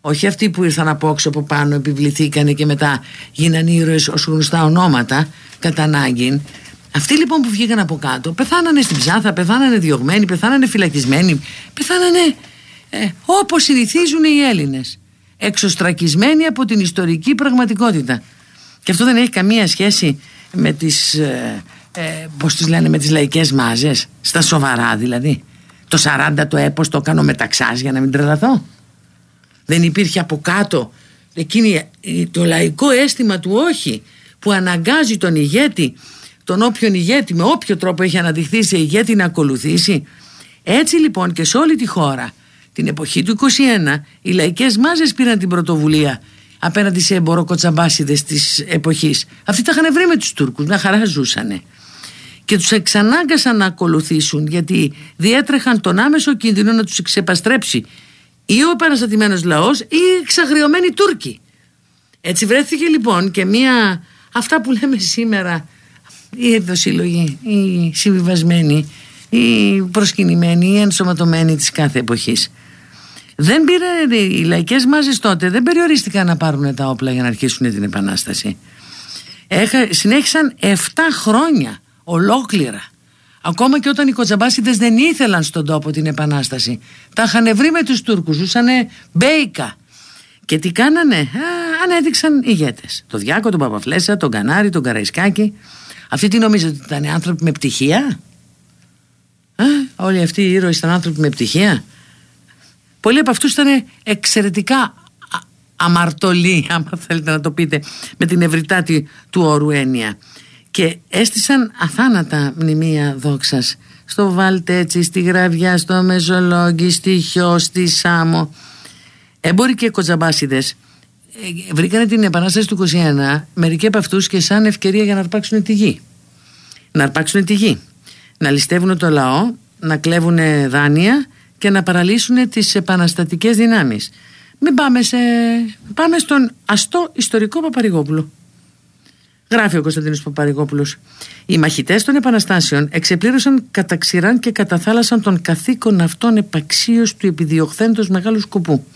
όχι αυτοί που ήρθαν από όξω από πάνω, επιβληθήκανε και μετά γίνανε ήρωες ως γνωστά ονόματα κατά ανάγκη αυτοί λοιπόν που βγήκαν από κάτω πεθάνανε στην ψάθα, πεθάνανε διωγμένοι, πεθάνανε φυλακισμένοι, πεθάνανε ε, όπως συνηθίζουν οι Έλληνες. Εξωστρακισμένοι από την ιστορική πραγματικότητα. Και αυτό δεν έχει καμία σχέση με τις, ε, ε, πώς τις λένε, με τις λαϊκές μάζες, στα σοβαρά δηλαδή. Το 40 το έπος το έκανα μεταξάς για να μην τρελαθώ. Δεν υπήρχε από κάτω εκείνη, το λαϊκό αίσθημα του όχι που αναγκάζει τον ηγέτη τον όποιον ηγέτη με όποιο τρόπο έχει αναδειχθεί σε ηγέτη να ακολουθήσει έτσι λοιπόν και σε όλη τη χώρα την εποχή του 21 οι λαϊκές μάζες πήραν την πρωτοβουλία απέναντι σε εμποροκοτσαμπάσιδες της εποχής. Αυτοί τα είχαν βρει με τους Τούρκους να χαρά ζούσανε. Και τους εξανάγκασαν να ακολουθήσουν γιατί διέτρεχαν τον άμεσο κίνδυνο να τους ξεπαστρέψει ή ο επαναστατημένος λαός ή οι εξαγριωμένοι Τούρκοι. Έτσι βρέθηκε λοιπόν και μία αυτά που λέμε σήμερα η ευδοσύλλογη, η συμβιβασμένη, η προσκυνημένη, η ενσωματωμένη της κάθε εποχής. Δεν πήρε, οι λαϊκές μάζες τότε δεν περιορίστηκαν να πάρουν τα όπλα για να αρχίσουν την επανάσταση. Έχα, συνέχισαν 7 χρόνια ολόκληρα. Ακόμα και όταν οι κοτσαμπάσιδες δεν ήθελαν στον τόπο την επανάσταση. Τα είχαν βρει με τους Τούρκους, ζούσανε μπέικα. Και τι κάνανε, Α, ανέδειξαν ηγέτες. Το Διάκο, τον Παπαφλέσσα, τον Κανάρη, τον Καραϊσκάκη. Αυτοί τι νομίζετε ότι ήταν άνθρωποι με πτυχία; Ε, Όλοι αυτοί οι ήρωες ήταν άνθρωποι με πτυχία; Πολλοί από αυτούς ήταν εξαιρετικά αμαρτωλή, άμα θέλετε να το πείτε, με την ευρυτάτη του όρου έννοια. Και έστησαν αθάνατα μνημεία δόξας στο Βαλτέτσι, στη Γραβιά, στο Μεζολόγγι, στη Χιό, στη Σάμο. Έμποροι και κοτζαμπάσιδες ε, βρήκανε την επανάσταση του 21 μερικοί από αυτούς και σαν ευκαιρία για να αρπάξουν τη γη. Να αρπάξουν τη γη. Να ληστεύουν το λαό, να κλέβουν δάνεια και να παραλύσουν τις επαναστατικές δυνάμεις. Μην πάμε, σε... πάμε στον αστό ιστορικό Παπαρηγόπουλο. Γράφει ο Κωνσταντίνος Παπαρηγόπουλος. Οι μαχητές των Επαναστάσεων εξεπλήρωσαν κατά ξηράν και κατά θάλασσαν τον καθήκον αυτών επαξίως του επιδιωχθέντος μεγάλου σκοπού.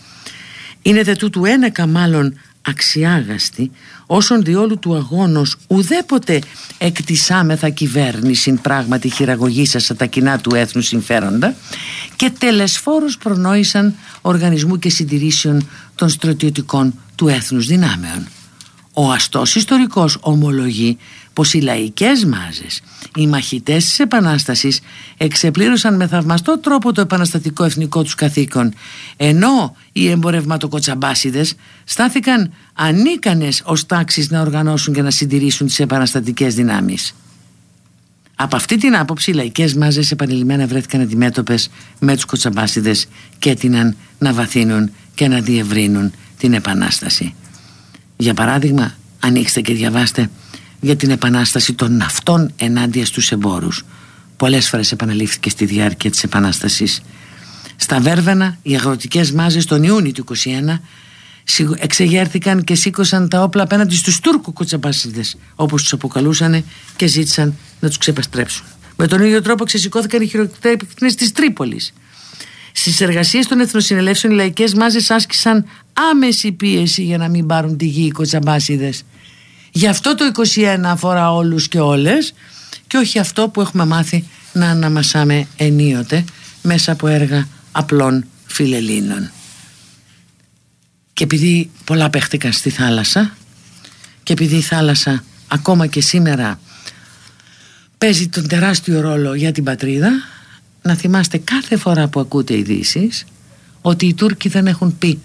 Είναι δε τούτου ένεκα μάλλον αξιάγαστη όσον διόλου του αγώνος ουδέποτε εκτισάμεθα κυβέρνηση πράγματι χειραγωγήσασα τα κοινά του έθνου συμφέροντα και τελεσφόρους προνόησαν οργανισμού και συντηρήσεων των στρατιωτικών του έθνους δυνάμεων. Ο αστός ιστορικός ομολογεί πως οι λαϊκές μάζες, οι μαχητές της Επανάστασης εξεπλήρωσαν με θαυμαστό τρόπο το επαναστατικό εθνικό τους καθήκον ενώ οι εμπορευματοκοτσαμπάσιδες στάθηκαν ανίκανες ως τάξεις να οργανώσουν και να συντηρήσουν τις επαναστατικές δυνάμεις. Από αυτή την άποψη οι λαϊκές μάζες επανειλημμένα βρέθηκαν αντιμέτωπες με τους κοτσαμπάσιδες και έτειναν να βαθύνουν και να διευρύνουν την επανάσταση. Για παράδειγμα, ανοίξτε και διαβάστε για την επανάσταση των ναυτών ενάντια στους εμπόρους. Πολλές φορές επαναλήφθηκε στη διάρκεια της επανάστασης. Στα Βέρβαινα, οι αγροτικές μάζες τον Ιούνιο του 21 εξεγέρθηκαν και σήκωσαν τα όπλα απέναντι στους Τούρκους κοτσαμπάσιδες όπως τους αποκαλούσαν και ζήτησαν να τους ξεπαστρέψουν. Με τον ίδιο τρόπο ξεσηκώθηκαν οι χειροκροτές της Τρίπολης. Στις εργασίες των Εθνοσυνελεύσεων, οι λαϊκές μάζες άσκησαν άμεση πίεση για να μην πάρουν τη γη οι κοτσαμπάσιδες. Γι' αυτό το 21 αφορά όλους και όλες, και όχι αυτό που έχουμε μάθει να αναμασάμε ενίοτε μέσα από έργα απλών φιλελλήνων. Και επειδή πολλά παίχτηκαν στη θάλασσα και επειδή η θάλασσα ακόμα και σήμερα παίζει τον τεράστιο ρόλο για την πατρίδα να θυμάστε κάθε φορά που ακούτε ειδήσεις ότι οι Τούρκοι δεν έχουν πει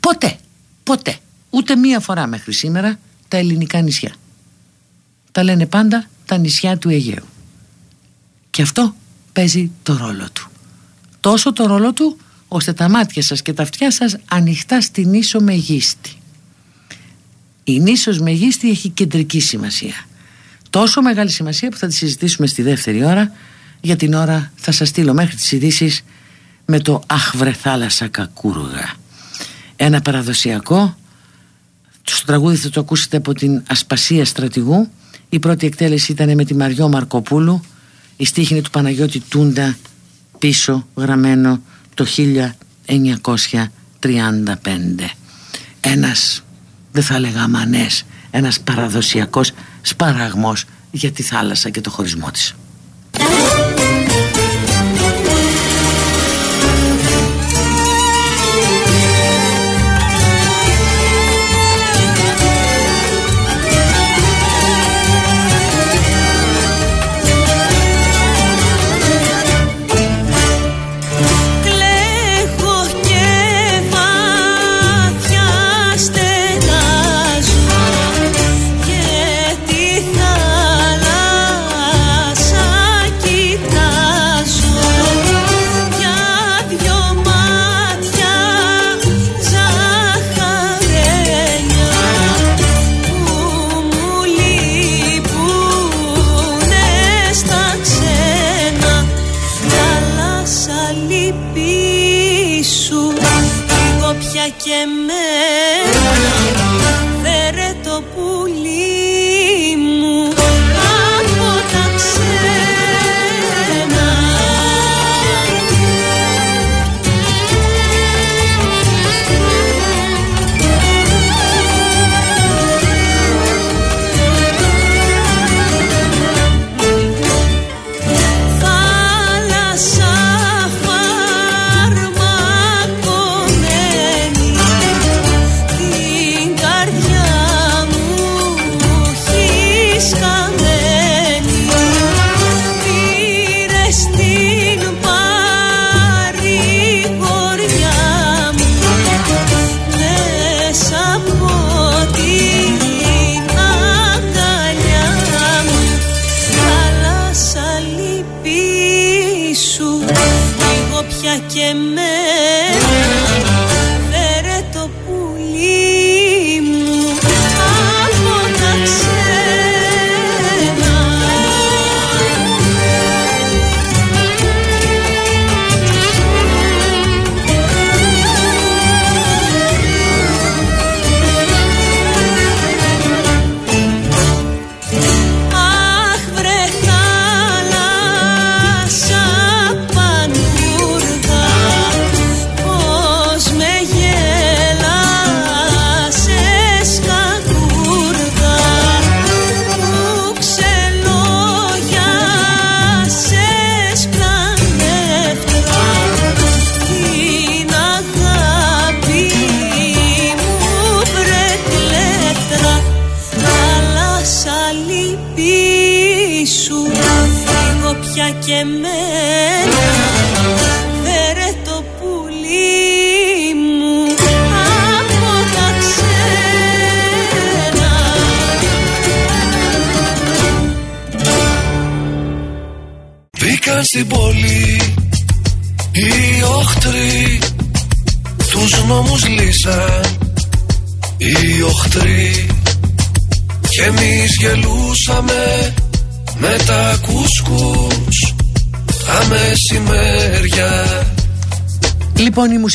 ποτέ, ποτέ, ούτε μία φορά μέχρι σήμερα τα ελληνικά νησιά. Τα λένε πάντα τα νησιά του Αιγαίου. Και αυτό παίζει το ρόλο του. Τόσο το ρόλο του ώστε τα μάτια σας και τα αυτιά σας ανοιχτά στην ίσο Μεγίστη. Η νήσος Μεγίστη έχει κεντρική σημασία. Τόσο μεγάλη σημασία που θα τη συζητήσουμε στη δεύτερη ώρα για την ώρα θα σας στείλω μέχρι τις ειδήσεις με το «Αχ βρε θάλασσα κακούργα». Ένα παραδοσιακό, στο τραγούδι θα το ακούσετε από την Ασπασία Στρατηγού. Η πρώτη εκτέλεση ήταν με τη Μαριό Μαρκοπούλου. Η στίχη του Παναγιώτη Τούντα πίσω γραμμένο το 1935. Ένας, δεν θα έλεγα μανές, ένας παραδοσιακός σπαραγμός για τη θάλασσα και το χωρισμό της.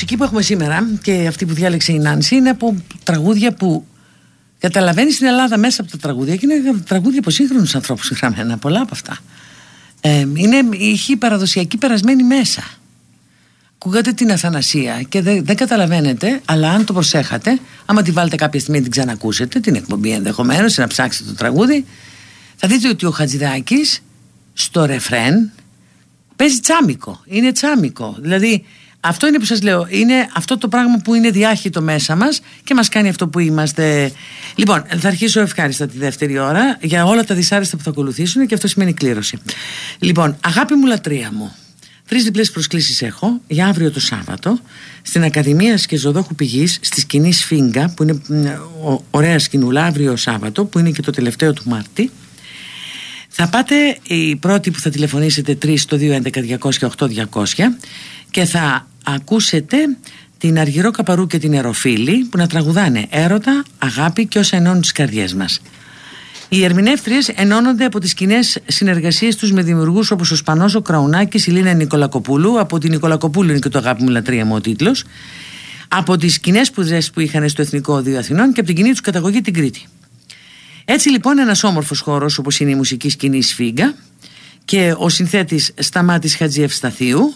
Μουσική που έχουμε σήμερα και αυτή που διάλεξε η Νάνση είναι από τραγούδια που καταλαβαίνεις στην Ελλάδα μέσα από τα τραγούδια και είναι τραγούδια από σύγχρονους ανθρώπους γραμμένα. Πολλά από αυτά. Ε, είναι ήχοι παραδοσιακοί περασμένοι μέσα. Ακούγατε την Αθανασία και δεν, δεν καταλαβαίνετε, αλλά αν το προσέχατε, άμα τη βάλετε κάποια στιγμή την ξανακούσετε, την εκπομπή ενδεχομένως, να ψάξετε το τραγούδι, θα δείτε ότι ο Χατζηδάκης στο ρεφρέν παίζει τσάμικο. Είναι τσάμικο. Δηλαδή, αυτό είναι που σας λέω, είναι αυτό το πράγμα που είναι διάχυτο μέσα μας και μας κάνει αυτό που είμαστε. Λοιπόν, θα αρχίσω ευχάριστα τη δεύτερη ώρα για όλα τα δυσάρεστα που θα ακολουθήσουν και αυτό σημαίνει κλήρωση. Λοιπόν, αγάπη μου λατρεία μου. Τρεις διπλές προσκλήσεις έχω για αύριο το Σάββατο στην Ακαδημία Σκεζοδόχου Πηγής στη σκηνή Σφίγγα, που είναι μ, ο- ωραία σκηνούλα, αύριο Σάββατο, που είναι και το τελευταίο του Μάρτη. Θα πάτε οι πρώτοι που θα τηλεφωνήσετε 3 στο 211-200-8200 και θα ακούσετε την Αργυρό Καπαρού και την Εροφίλη που να τραγουδάνε έρωτα, αγάπη και όσα ενώνουν τις καρδιές μας. Οι ερμηνεύτριες ενώνονται από τις κοινέ συνεργασίες τους με δημιουργούς όπως ο Σπανός, ο Κραουνάκης, η Λίνα Νικολακοπούλου. Από την Νικολακοπούλου είναι και το αγάπη μου λατρεία μου ο τίτλος. Από τις κοινέ σπουδές που είχαν στο Εθνικό Οδείο Αθηνών και από την κοινή τους καταγωγή την Κρήτη. Έτσι λοιπόν ένας όμορφος χώρος όπως είναι η μουσική σκηνή Σφίγγα και ο συνθέτης Σταμάτης Χατζιευσταθίου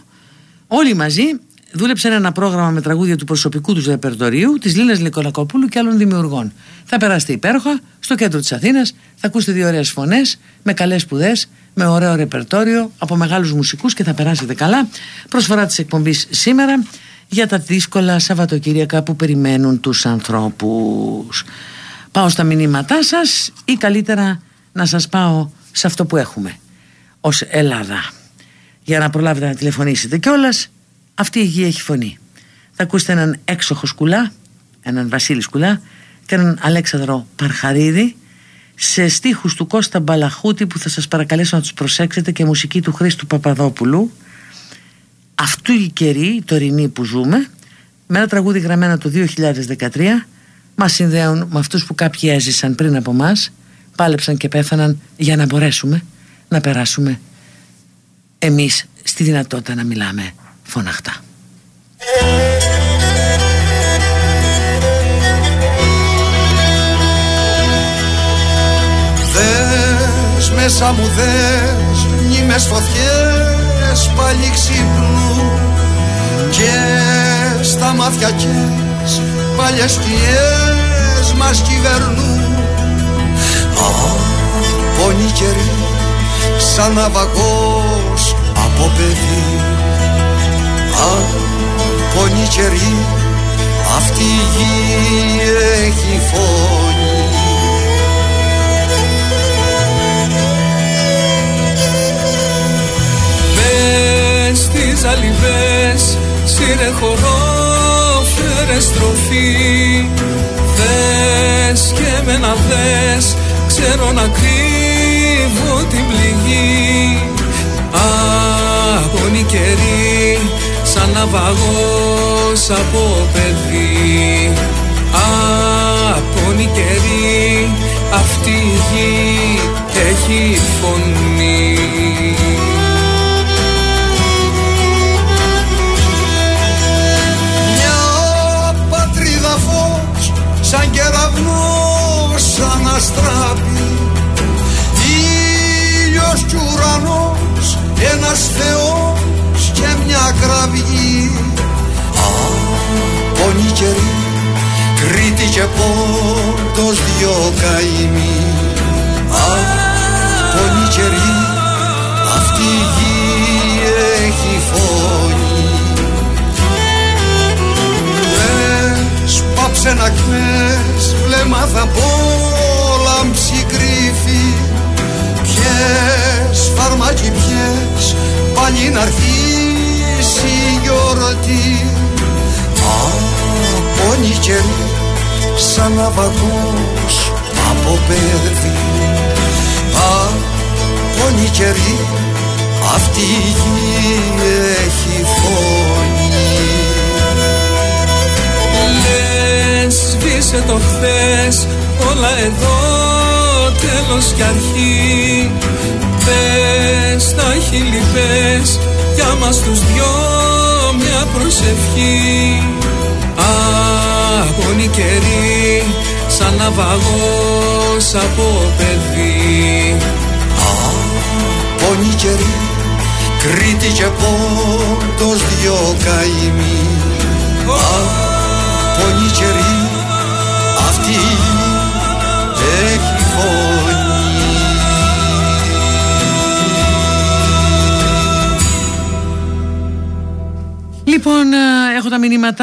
όλοι μαζί δούλεψαν ένα πρόγραμμα με τραγούδια του προσωπικού του ρεπερτορίου της Λίνας Λικολακοπούλου και άλλων δημιουργών. Θα περάσετε υπέροχα στο κέντρο της Αθήνας, θα ακούσετε δύο ωραίες φωνές με καλές σπουδές, με ωραίο ρεπερτόριο από μεγάλους μουσικούς και θα περάσετε καλά. Προσφορά της εκπομπής σήμερα για τα δύσκολα Σαββατοκύριακα που περιμένουν τους ανθρώπους πάω στα μηνύματά σας ή καλύτερα να σας πάω σε αυτό που έχουμε ως Ελλάδα για να προλάβετε να τηλεφωνήσετε κιόλας. Αυτή η γη έχει φωνή. Θα ακούσετε έναν έξοχο σκουλά έναν Βασίλη Σκουλά και έναν Αλέξανδρο Παρχαρίδη σε στίχους του Κώστα Μπαλαχούτη που θα σας παρακαλέσω να τους προσέξετε και μουσική του Χρήστου Παπαδόπουλου. Αυτού η καιρή, η τωρινή που ζούμε με ένα τραγούδι γραμμένα το 2013 μας συνδέουν με αυτούς που κάποιοι έζησαν πριν από μας πάλεψαν και πέθαναν για να μπορέσουμε να περάσουμε εμείς στη δυνατότητα να μιλάμε φωναχτά. Δες μέσα μου δες μνήμες φωτιές πάλι ξύπνου και στα μάτια κες παλιές σκιές μας κυβερνούν. Α, πόνοι καιροί σαν ναυαγός από παιδί Α, πόνοι καιροί αυτή η γη έχει φωνή. Μες στις αλυβές σύρε χορό φέρε στροφή. Δες και με να δες ξέρω να κρύβω την πληγή. Αγώνη καιρή σαν ναυαγός από παιδί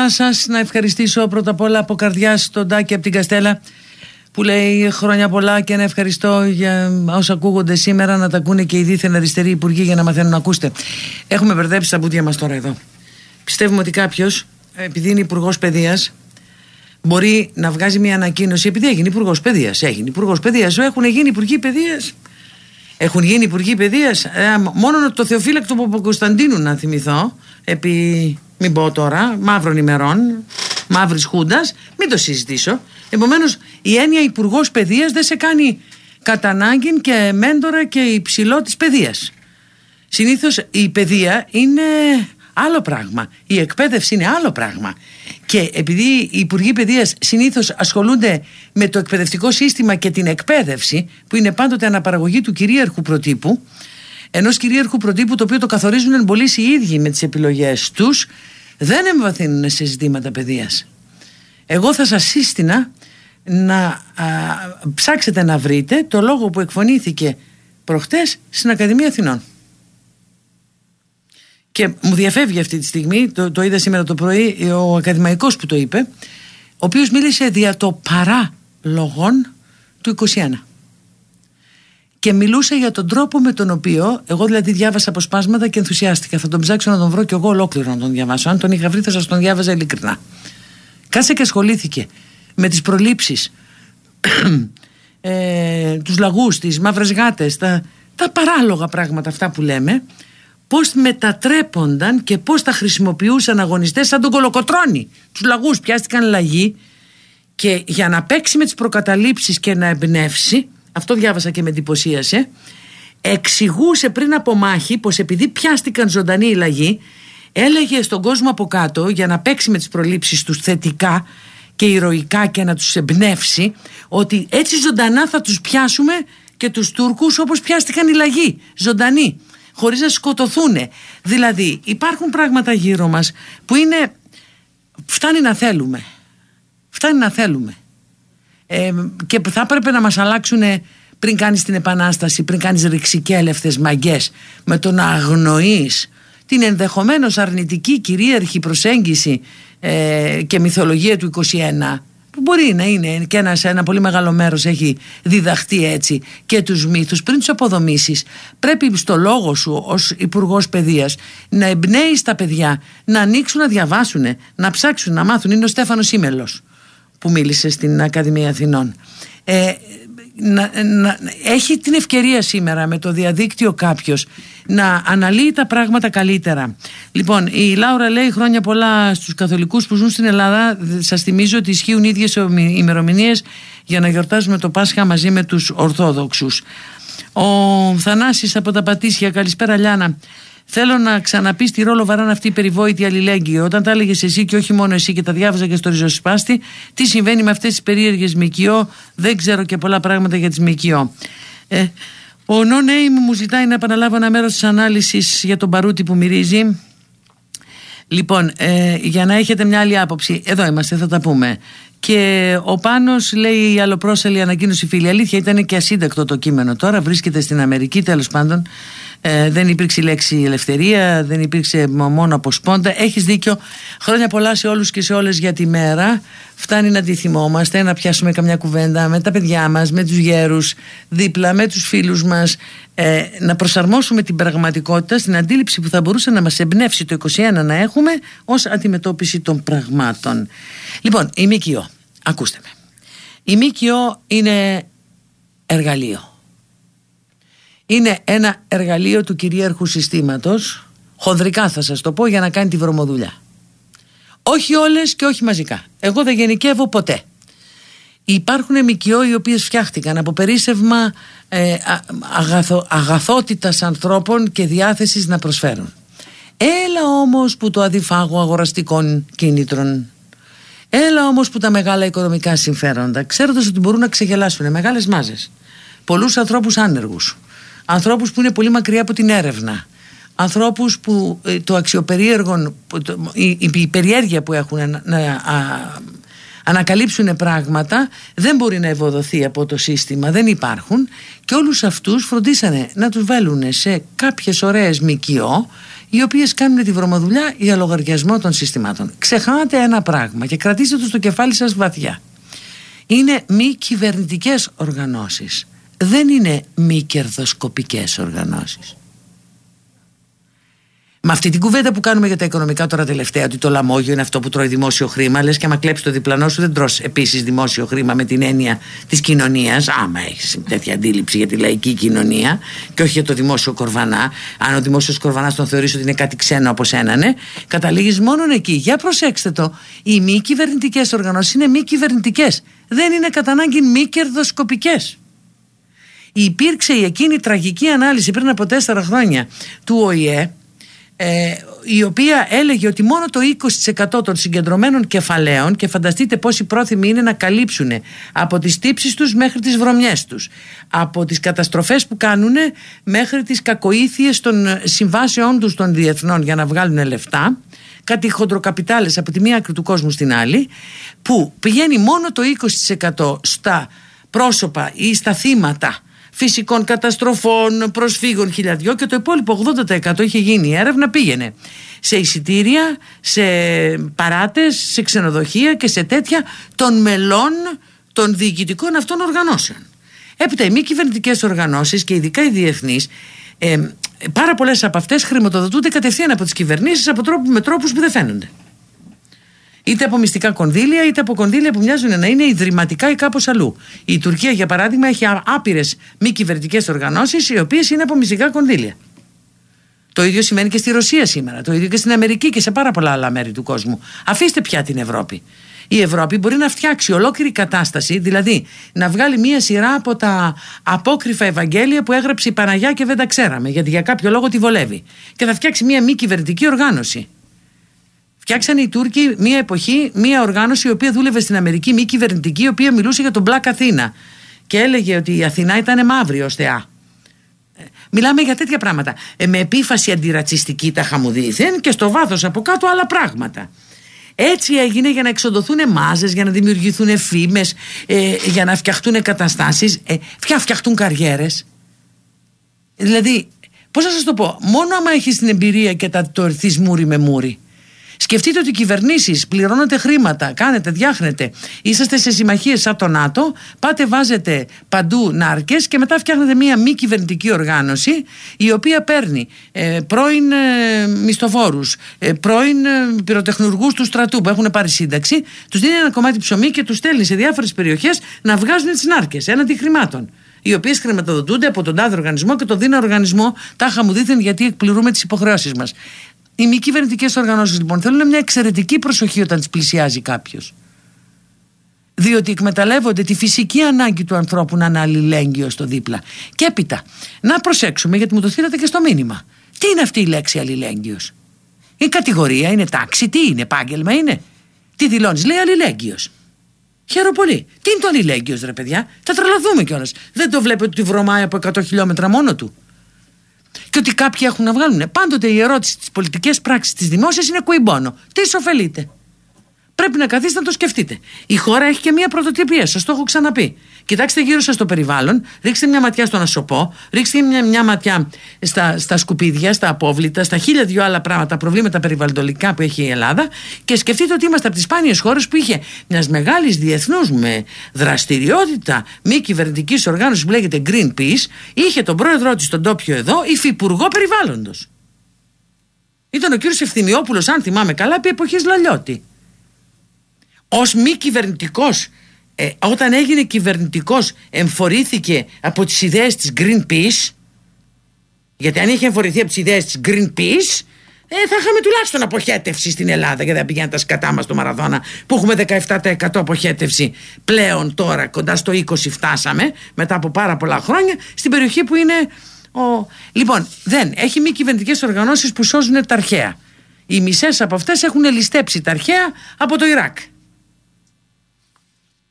τα μηνύματά σας. Να ευχαριστήσω πρώτα απ' όλα από καρδιά τον Τάκη από την Καστέλα που λέει χρόνια πολλά και να ευχαριστώ για όσα ακούγονται σήμερα να τα ακούνε και οι δίθεν αριστεροί υπουργοί για να μαθαίνουν να ακούστε. Έχουμε μπερδέψει τα μπούτια μας τώρα εδώ. Πιστεύουμε ότι κάποιος, επειδή είναι υπουργός παιδείας, μπορεί να βγάζει μια ανακοίνωση, επειδή έγινε υπουργός παιδείας. Έγινε υπουργός παιδείας. Έχουν γίνει υπουργοί παιδείας. Έχουν γίνει υπουργοί παιδείας. Ε, μόνο το Θεοφύλακτο Παπα-Κωνσταντίνου να θυμηθώ, επί, μην πω τώρα, μαύρων ημερών, μαύρης χούντας, μην το συζητήσω. Επομένως, η έννοια υπουργός παιδείας δεν σε κάνει κατά ανάγκη και μέντορα και υψηλό της παιδείας. Συνήθως η παιδεία είναι άλλο πράγμα. Η εκπαίδευση είναι άλλο πράγμα. Και επειδή οι Υπουργοί Παιδείας συνήθως ασχολούνται με το εκπαιδευτικό σύστημα και την εκπαίδευση, που είναι πάντοτε αναπαραγωγή του κυρίαρχου προτύπου, ενός κυρίαρχου προτύπου το οποίο το καθορίζουν πολύ οι ίδιοι με τις επιλογές τους, δεν εμβαθύνουν σε ζητήματα παιδείας. Εγώ θα σας σύστηνα να α, ψάξετε να βρείτε το λόγο που εκφωνήθηκε προχτές στην Ακαδημία Αθηνών. Και μου διαφεύγει αυτή τη στιγμή, το, το είδα σήμερα το πρωί, ο ακαδημαϊκός που το είπε, ο οποίος μίλησε δια το παράλογον του 21. Και μιλούσε για τον τρόπο με τον οποίο, εγώ δηλαδή διάβασα αποσπάσματα και ενθουσιάστηκα. Θα τον ψάξω να τον βρω κι εγώ ολόκληρο να τον διαβάσω. Αν τον είχα βρει θα σας τον διάβαζα ειλικρινά. Κάσε και ασχολήθηκε με τις προλήψεις, ε, τους λαγούς, τις μαύρες γάτες, τα, τα παράλογα πράγματα αυτά που λέμε, πώς μετατρέπονταν και πώς τα χρησιμοποιούσαν αγωνιστές σαν τον κολοκοτρώνη. Τους λαγούς πιάστηκαν λαγοί και για να παίξει με τις προκαταλήψεις και να εμπνεύσει, αυτό διάβασα και με εντυπωσίασε, εξηγούσε πριν από μάχη πως επειδή πιάστηκαν ζωντανοί οι λαγοί, έλεγε στον κόσμο από κάτω για να παίξει με τις προλήψεις τους θετικά και ηρωικά και να τους εμπνεύσει ότι έτσι ζωντανά θα τους πιάσουμε και τους Τούρκους όπως πιάστηκαν οι λαγοί, ζωντανοί, χωρίς να σκοτωθούν. Δηλαδή υπάρχουν πράγματα γύρω μας που είναι, φτάνει να θέλουμε, φτάνει να θέλουμε. Ε, και θα έπρεπε να μας αλλάξουν πριν κάνεις την επανάσταση, πριν κάνεις ρηξικέλευτες μαγκές με το να αγνοείς την ενδεχομένως αρνητική κυρίαρχη προσέγγιση ε, και μυθολογία του 21 που μπορεί να είναι και ένας, ένα πολύ μεγάλο μέρος έχει διδαχτεί έτσι και τους μύθους πριν τους αποδομήσεις πρέπει στο λόγο σου ως υπουργός Παιδείας να εμπνέεις τα παιδιά να ανοίξουν να διαβάσουν να ψάξουν να μάθουν είναι ο Στέφανος Ήμελος που μίλησε στην Ακαδημία Αθηνών ε, να, να, έχει την ευκαιρία σήμερα με το διαδίκτυο κάποιος να αναλύει τα πράγματα καλύτερα. Λοιπόν, η Λάουρα λέει χρόνια πολλά στους καθολικούς που ζουν στην Ελλάδα. Σας θυμίζω ότι ισχύουν ίδιες ημερομηνίες για να γιορτάζουμε το Πάσχα μαζί με τους Ορθόδοξους. Ο Θανάσης από τα Πατήσια, καλησπέρα Λιάνα. Θέλω να ξαναπείς τι ρόλο βαράνε αυτή η περιβόητη αλληλέγγυη. Όταν τα έλεγες εσύ και όχι μόνο εσύ και τα διάβαζα και στο ριζοσπάστη, τι συμβαίνει με αυτές τις περίεργες ΜΚΟ, δεν ξέρω και πολλά πράγματα για τις ΜΚΟ. Ε, ο Νονέι μου ζητάει να επαναλάβω ένα μέρος της ανάλυσης για τον παρούτι που μυρίζει. Λοιπόν, ε, για να έχετε μια άλλη άποψη, εδώ είμαστε, θα τα πούμε. Και ο Πάνος λέει η αλλοπρόσελη ανακοίνωση φίλη. Αλήθεια ήταν και ασύντακτο το κείμενο. Τώρα βρίσκεται στην Αμερική τέλος πάντων. Ε, δεν υπήρξε η λέξη ελευθερία, δεν υπήρξε μόνο από σπόντα. Έχεις δίκιο. Χρόνια πολλά σε όλους και σε όλες για τη μέρα. Φτάνει να τη θυμόμαστε, να πιάσουμε καμιά κουβέντα με τα παιδιά μας, με τους γέρους, δίπλα, με τους φίλους μας. Ε, να προσαρμόσουμε την πραγματικότητα στην αντίληψη που θα μπορούσε να μας εμπνεύσει το 21 να έχουμε ως αντιμετώπιση των πραγμάτων. Λοιπόν, η ΜΚΟ, ακούστε με. Η ΜΚΟ είναι εργαλείο είναι ένα εργαλείο του κυρίαρχου συστήματος. Χονδρικά θα σας το πω για να κάνει τη βρωμοδουλειά. Όχι όλες και όχι μαζικά. Εγώ δεν γενικεύω ποτέ. Υπάρχουν μικιό οι οποίες φτιάχτηκαν από περίσευμα ε, αγαθο, αγαθότητας ανθρώπων και διάθεσης να προσφέρουν. Έλα όμως που το αδιφάγω αγοραστικών κίνητρων. Έλα όμως που τα μεγάλα οικονομικά συμφέροντα. Ξέροντας ότι μπορούν να ξεγελάσουν μεγάλες μάζες. Πολλούς ανθρώπους άνεργους ανθρώπους που είναι πολύ μακριά από την έρευνα ανθρώπους που ε, το αξιοπερίεργο η, η περιέργεια που έχουν να, ανακαλύψουν πράγματα δεν μπορεί να ευοδοθεί από το σύστημα, δεν υπάρχουν και όλους αυτούς φροντίσανε να τους βάλουν σε κάποιες ωραίες μικιό οι οποίες κάνουν τη βρωμοδουλειά για λογαριασμό των συστημάτων. Ξεχάτε ένα πράγμα και κρατήστε το στο κεφάλι σας βαθιά. Είναι μη κυβερνητικές οργανώσεις δεν είναι μη κερδοσκοπικές οργανώσεις. Με αυτή την κουβέντα που κάνουμε για τα οικονομικά τώρα τελευταία, ότι το λαμόγιο είναι αυτό που τρώει δημόσιο χρήμα, λες και άμα κλέψεις το διπλανό σου, δεν τρως επίσης δημόσιο χρήμα με την έννοια της κοινωνίας. Άμα έχεις τέτοια αντίληψη για τη λαϊκή κοινωνία και όχι για το δημόσιο κορβανά. Αν ο δημόσιος κορβανάς τον θεωρείς ότι είναι κάτι ξένο από σένα, ναι, καταλήγεις μόνο εκεί. Για προσέξτε το. Οι μη κυβερνητικές οργανώσεις είναι μη κυβερνητικές. Δεν είναι κατά ανάγκη μη κερδοσκοπικές υπήρξε η εκείνη τραγική ανάλυση πριν από τέσσερα χρόνια του ΟΗΕ ε, η οποία έλεγε ότι μόνο το 20% των συγκεντρωμένων κεφαλαίων και φανταστείτε πόσοι πρόθυμοι είναι να καλύψουν από τις τύψεις τους μέχρι τις βρωμιές τους από τις καταστροφές που κάνουν μέχρι τις κακοήθειες των συμβάσεών τους των διεθνών για να βγάλουν λεφτά κάτι χοντροκαπιτάλες από τη μία άκρη του κόσμου στην άλλη που πηγαίνει μόνο το 20% στα πρόσωπα ή στα θύματα φυσικών καταστροφών, προσφύγων χιλιαδιό και το υπόλοιπο 80% είχε γίνει η έρευνα πήγαινε σε εισιτήρια, σε παράτες, σε ξενοδοχεία και σε τέτοια των μελών των διοικητικών αυτών οργανώσεων. Έπειτα οι μη κυβερνητικές οργανώσεις και ειδικά οι διεθνείς ε, πάρα πολλές από αυτές χρηματοδοτούνται κατευθείαν από τις κυβερνήσεις από τρόπο, με τρόπους που δεν φαίνονται είτε από μυστικά κονδύλια, είτε από κονδύλια που μοιάζουν να είναι ιδρυματικά ή κάπως αλλού. Η Τουρκία, για παράδειγμα, έχει άπειρες μη κυβερνητικές οργανώσεις, οι οποίες είναι από μυστικά κονδύλια. Το ίδιο σημαίνει και στη Ρωσία σήμερα, το ίδιο και στην Αμερική και σε πάρα πολλά άλλα μέρη του κόσμου. Αφήστε πια την Ευρώπη. Η Ευρώπη μπορεί να φτιάξει ολόκληρη κατάσταση, δηλαδή να βγάλει μία σειρά από τα απόκριφα Ευαγγέλια που έγραψε η Παναγιά και δεν τα ξέραμε, γιατί για κάποιο λόγο τη βολεύει. Και θα φτιάξει μία μη κυβερνητική οργάνωση. Φτιάξανε οι Τούρκοι μία εποχή, μία οργάνωση η οποία δούλευε στην Αμερική, μη κυβερνητική, η οποία μιλούσε για τον Black Αθήνα. Και έλεγε ότι η Αθηνά ήταν μαύρη ως θεά. Ε, μιλάμε για τέτοια πράγματα. Ε, με επίφαση αντιρατσιστική τα χαμουδίθεν και στο βάθος από κάτω άλλα πράγματα. Έτσι έγινε για να εξοδοθούν μάζες, για να δημιουργηθούν φήμες, ε, για να φτιαχτούν καταστάσεις, ε, φτιαχτούν καριέρες. Δηλαδή, πώς να σας το πω, μόνο άμα έχεις την εμπειρία και τα, το μούρι με μούρι Σκεφτείτε ότι οι κυβερνήσεις πληρώνετε χρήματα, κάνετε, διάχνετε, είσαστε σε συμμαχίες σαν το ΝΑΤΟ, πάτε, βάζετε παντού νάρκες και μετά φτιάχνετε μία μη κυβερνητική οργάνωση η οποία παίρνει ε, πρώην ε, μισθοφόρους, ε, πρώην ε, πυροτεχνουργούς του στρατού που έχουν πάρει σύνταξη, τους δίνει ένα κομμάτι ψωμί και τους στέλνει σε διάφορες περιοχές να βγάζουν τις νάρκες έναντι χρημάτων οι οποίες χρηματοδοτούνται από τον τάδε οργανισμό και τον δίνα οργανισμό τάχα μου δίθεν γιατί εκπληρούμε τις υποχρεώσεις μας. Οι μη κυβερνητικές οργανώσεις λοιπόν θέλουν μια εξαιρετική προσοχή όταν τις πλησιάζει κάποιος. Διότι εκμεταλλεύονται τη φυσική ανάγκη του ανθρώπου να είναι αλληλέγγυος στο δίπλα. Και έπειτα, να προσέξουμε γιατί μου το στείλατε και στο μήνυμα. Τι είναι αυτή η λέξη αλληλέγγυος; Η κατηγορία είναι τάξη, τι είναι, επάγγελμα είναι; Τι δηλώνεις, λέει αλληλέγγυος. Χαίρομαι πολύ. Τι είναι το αλληλέγγυος, ρε παιδιά; Θα τρελαθούμε κιόλας. Δεν το βλέπετε ότι βρωμάει από 100 χιλιόμετρα μόνο του. Και ότι κάποιοι έχουν να βγάλουν. Πάντοτε η ερώτηση της πολιτικής πράξης της δημόσιας είναι κουιμπόνο. Τι ωφελείτε. Πρέπει να καθίσετε να το σκεφτείτε. Η χώρα έχει και μία πρωτοτυπία, σας το έχω ξαναπεί. Κοιτάξτε γύρω σας το περιβάλλον, ρίξτε μια ματιά στον ασωπό, ρίξτε μια, μια ματιά στα, στα σκουπίδια, στα απόβλητα, στα χίλια δυο άλλα πράγματα, προβλήματα περιβαλλοντολικά που έχει η Ελλάδα και σκεφτείτε ότι είμαστε από τις σπάνιες χώρες που είχε μιας μεγάλης διεθνούς με δραστηριότητα μη κυβερνητικής οργάνωσης που λέγεται Greenpeace, είχε τον πρόεδρό της τον τόπιο εδώ, υφυπουργό περιβάλλοντος. Ήταν ο κύριος Ευθυμιόπουλος, αν θυμάμαι καλά, επί εποχής Λαλιώτη ως μη κυβερνητικός ε, όταν έγινε κυβερνητικός εμφορήθηκε από τις ιδέες της Greenpeace. Γιατί αν είχε εμφορηθεί από τις ιδέες της Greenpeace ε, θα είχαμε τουλάχιστον αποχέτευση στην Ελλάδα γιατί δεν πηγαίνουν τα σκατά μας στο Μαραδόνα που έχουμε 17% αποχέτευση πλέον τώρα κοντά στο 20 φτάσαμε μετά από πάρα πολλά χρόνια στην περιοχή που είναι ο... λοιπόν δεν έχει μη κυβερνητικές οργανώσεις που σώζουν τα αρχαία. Οι μισές από αυτές έχουν ληστέψει τα αρχαία από το Ιράκ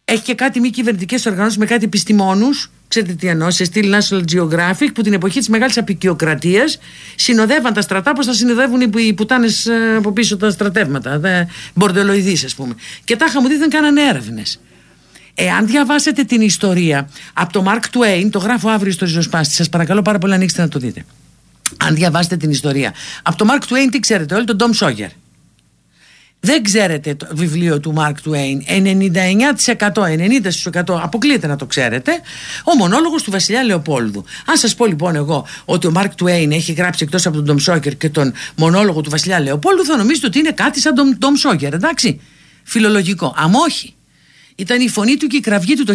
έχει και κάτι μη κυβερνητικές οργανώσεις με κάτι επιστημόνους. Ξέρετε τι εννοώ, σε στυλ National Geographic, που την εποχή της μεγάλης απεικιοκρατίας συνοδεύαν τα στρατά όπως θα συνοδεύουν οι πουτάνες ε, από πίσω τα στρατεύματα. Μπορντελοειδή, ας πούμε. Και τάχα μου δίθεν κάνανε έρευνες. Εάν διαβάσετε την ιστορία από το Mark Twain, το γράφω αύριο στο ριζοσπάστη, σας παρακαλώ πάρα πολύ ανοίξτε να το δείτε. Αν διαβάσετε την ιστορία. Από το Mark Twain, τι ξέρετε, όλοι τον Tom Sawyer δεν ξέρετε το βιβλίο του Mark Twain. 99% 90% αποκλείεται να το ξέρετε ο μονόλογος του Βασιλιά Λεοπόλδου. Αν σας πω λοιπόν εγώ ότι ο Mark Twain έχει γράψει εκτός από τον Tom Sawyer και τον μονόλογο του Βασιλιά Λεοπόλδου θα νομίζετε ότι είναι κάτι σαν τον Tom Sawyer εντάξει. Φιλολογικό. Αμ όχι. Ήταν η φωνή του και η κραυγή του το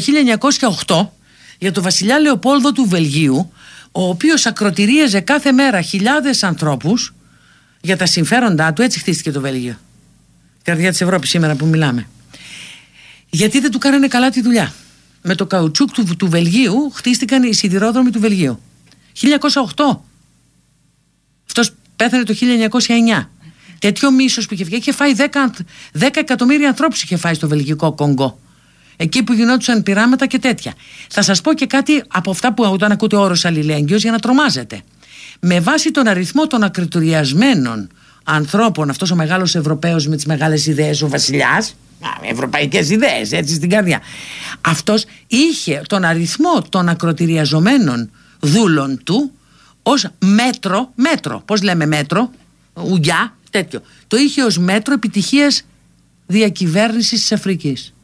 1908 για τον Βασιλιά Λεοπόλδο του Βελγίου ο οποίος ακροτηρίαζε κάθε μέρα χιλιάδες ανθρώπους για τα συμφέροντά του. Έτσι χτίστηκε το Βέλγιο καρδιά της Ευρώπης σήμερα που μιλάμε. Γιατί δεν του κάνανε καλά τη δουλειά. Με το καουτσούκ του, του Βελγίου χτίστηκαν οι σιδηρόδρομοι του Βελγίου. 1908. Αυτός πέθανε το 1909. Τέτοιο μίσος που είχε βγει. Είχε φάει 10, 10 εκατομμύρια ανθρώπους είχε φάει στο βελγικό Κονγκό. Εκεί που γινόντουσαν πειράματα και τέτοια. Θα σας πω και κάτι από αυτά που όταν ακούτε όρος αλληλέγγυος για να τρομάζετε. Με βάση τον αριθμό των ακριτουριασμένων ανθρώπων, αυτός ο μεγάλος Ευρωπαίος με τις μεγάλες ιδέες, ο Βασιλιάς, ευρωπαϊκές ιδέες, έτσι στην καρδιά. Αυτός είχε τον αριθμό των ακροτηριαζομένων δούλων του ως μέτρο, μέτρο, πώς λέμε μέτρο, ουγιά, τέτοιο. Το είχε ως μέτρο επιτυχίας διακυβέρνησης της Αφρικής.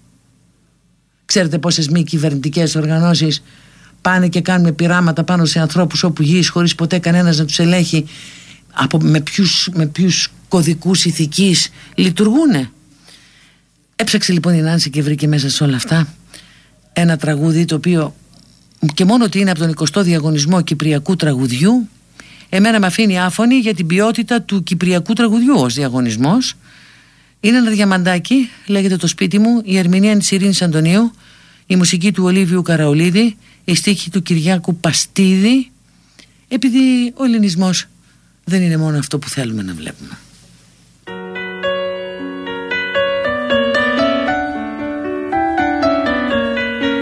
Ξέρετε πόσες μη κυβερνητικές οργανώσεις πάνε και κάνουν πειράματα πάνω σε ανθρώπους όπου γης χωρίς ποτέ κανένας να τους ελέγχει από, με, ποιους, με ποιους κωδικούς ηθικής λειτουργούν. Έψαξε λοιπόν η Νάνση και βρήκε μέσα σε όλα αυτά ένα τραγούδι το οποίο και μόνο ότι είναι από τον 20ο διαγωνισμό Κυπριακού τραγουδιού εμένα με αφήνει άφωνη για την ποιότητα του Κυπριακού τραγουδιού ως διαγωνισμός είναι ένα διαμαντάκι, λέγεται το σπίτι μου, η ερμηνεία της Ειρήνης Αντωνίου, η μουσική του Ολίβιου Καραολίδη, η στίχη του Κυριάκου Παστίδη, επειδή ο ελληνισμός δεν είναι μόνο αυτό που θέλουμε να βλέπουμε.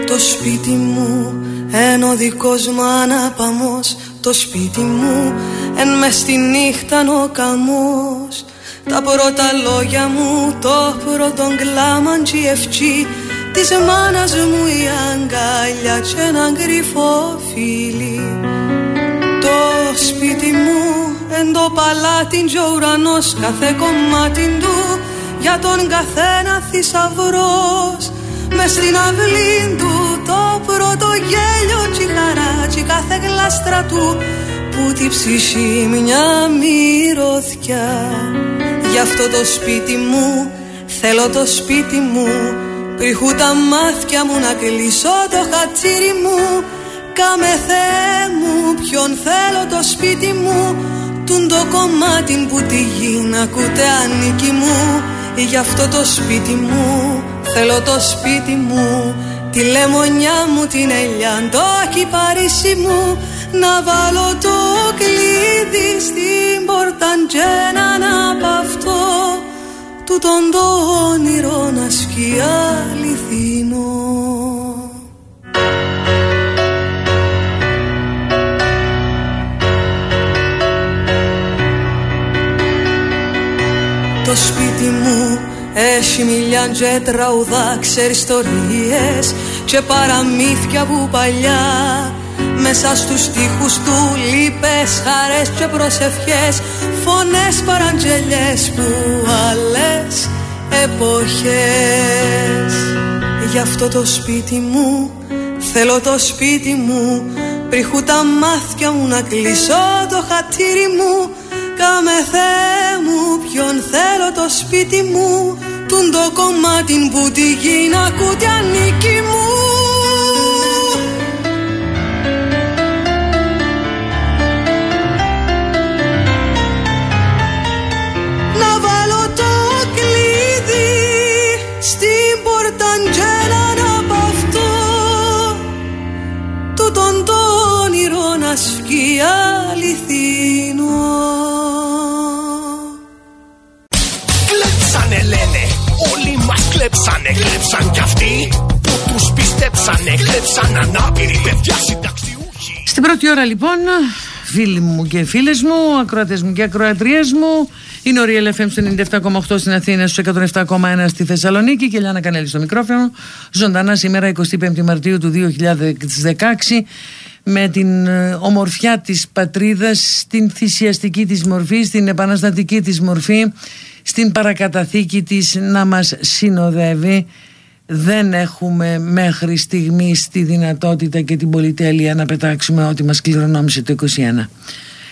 Το σπίτι μου εν ο δικός μου αναπαμός Το σπίτι μου εν μες στη νύχτα ο καμός. Τα πρώτα λόγια μου το πρώτο κλάμαν τσι ευχή. Της μάνας μου η αγκάλια και ένα κρυφό φίλι Το σπίτι μου Εν το παλάτι και ο ουρανός κάθε κομμάτι του Για τον καθένα θησαυρός. Μες στην αυλή του το πρώτο γέλιο τσι χαρά τσι κάθε γλάστρα του Που τη ψυχή μια μυρωδιά Γι' αυτό το σπίτι μου θέλω το σπίτι μου Πριχού τα μάτια μου να κλείσω το χατσίρι μου Κάμε Θεέ μου ποιον θέλω το σπίτι μου Τουν το κομμάτι που τη γη να ακούτε ανήκει μου. Γι' αυτό το σπίτι μου θέλω το σπίτι μου. Τη λεμονιά μου την ελιά το ακυπαρίσι μου. Να βάλω το κλείδι στην πορταντζένα να παυτώ Τούτον το όνειρο να σκιά μου έχει μιλιά και τραουδά Ξέρεις ιστορίες και παραμύθια που παλιά. Μέσα στους στίχους του λύπες, χαρές και προσευχές Φωνές παραγγελιές που άλλες εποχές. Γι' αυτό το σπίτι μου, θέλω το σπίτι μου Πριχού τα μάτια μου να κλείσω το χατήρι μου Κάμε Θεέ μου ποιον θέλω το σπίτι μου Τουν το κομμάτι που τη γη να ακούτε ανήκει μου πιστέψανε Κλέψαν ανάπηροι παιδιά συνταξιούχοι Στην πρώτη ώρα λοιπόν, φίλοι μου και φίλες μου, ακροατές μου και ακροατρίες μου, είναι ο Real FM στο 97,8 στην Αθήνα, στους 107,1 στη Θεσσαλονίκη και Λιάννα Κανέλη στο μικρόφωνο. Ζωντανά σήμερα 25 Μαρτίου του 2016 με την ε, ομορφιά της πατρίδας, στην θυσιαστική της μορφή, στην επαναστατική της μορφή, στην παρακαταθήκη της να μας συνοδεύει. Δεν έχουμε μέχρι στιγμή τη δυνατότητα και την πολυτέλεια να πετάξουμε ό,τι μας κληρονόμησε το 21.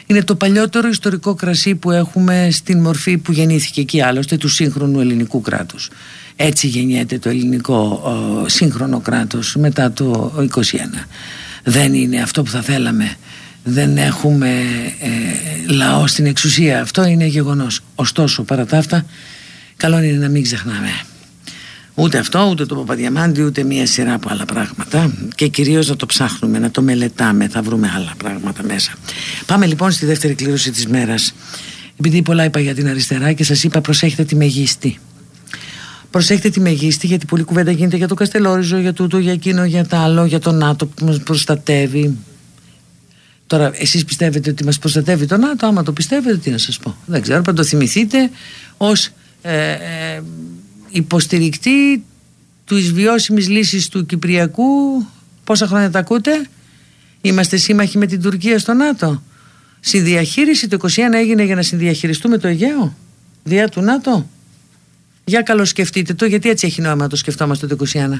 Είναι το παλιότερο ιστορικό κρασί που έχουμε στην μορφή που γεννήθηκε εκεί άλλωστε του σύγχρονου ελληνικού κράτους. Έτσι γεννιέται το ελληνικό ο, σύγχρονο κράτος μετά το 21. Δεν είναι αυτό που θα θέλαμε. Δεν έχουμε ε, λαό στην εξουσία. Αυτό είναι γεγονός. Ωστόσο παρά τα αυτά καλό είναι να μην ξεχνάμε. Ούτε αυτό, ούτε το Παπαδιαμάντι, ούτε μία σειρά από άλλα πράγματα. Και κυρίως να το ψάχνουμε, να το μελετάμε. Θα βρούμε άλλα πράγματα μέσα. Πάμε λοιπόν στη δεύτερη κλήρωση της μέρας. Επειδή πολλά είπα για την αριστερά και σας είπα, προσέχετε τη μεγίστη. Προσέχετε τη μεγίστη, γιατί πολλή κουβέντα γίνεται για το Καστελόριζο, για τούτο, για εκείνο, για τα άλλο, για τον ΝΑΤΟ που μας προστατεύει. Τώρα, εσείς πιστεύετε ότι μας προστατεύει το ΝΑΤΟ, άμα το πιστεύετε, τι να σας πω. Δεν ξέρω, πρέπει να το θυμηθείτε ως ε, ε, υποστηρικτή του βιώσιμης λύσης του Κυπριακού. Πόσα χρόνια τα ακούτε; Είμαστε σύμμαχοι με την Τουρκία στο ΝΑΤΟ. Συνδιαχείριση το 21 έγινε για να συνδιαχειριστούμε το Αιγαίο διά του ΝΑΤΟ. Για καλοσκεφτείτε το γιατί έτσι έχει νόημα το σκεφτόμαστε το 21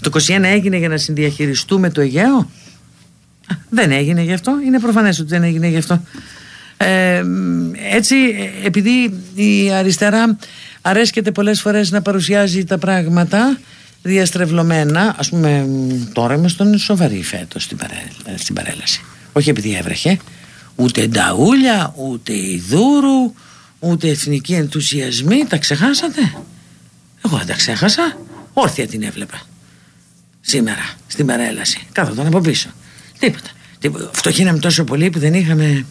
το 21 έγινε για να συνδιαχειριστούμε το Αιγαίο. Α, δεν έγινε γι' αυτό. Είναι προφανές ότι δεν έγινε γι' αυτό. Ε, έτσι επειδή η αριστερά αρέσκεται πολλές φορές να παρουσιάζει τα πράγματα διαστρεβλωμένα. Ας πούμε τώρα είμαι στον σοβαρή φέτος στην, παρέ, στην παρέλαση. Όχι επειδή έβρεχε ούτε νταούλια ούτε ιδούρου ούτε εθνικοί ενθουσιασμοί. Τα ξεχάσατε; Εγώ δεν τα ξέχασα. Όρθια την έβλεπα. Σήμερα στην παρέλαση. Κάθονταν από πίσω. Τίποτα, τίποτα. φτωχήναμε τόσο πολύ που δεν είχαμε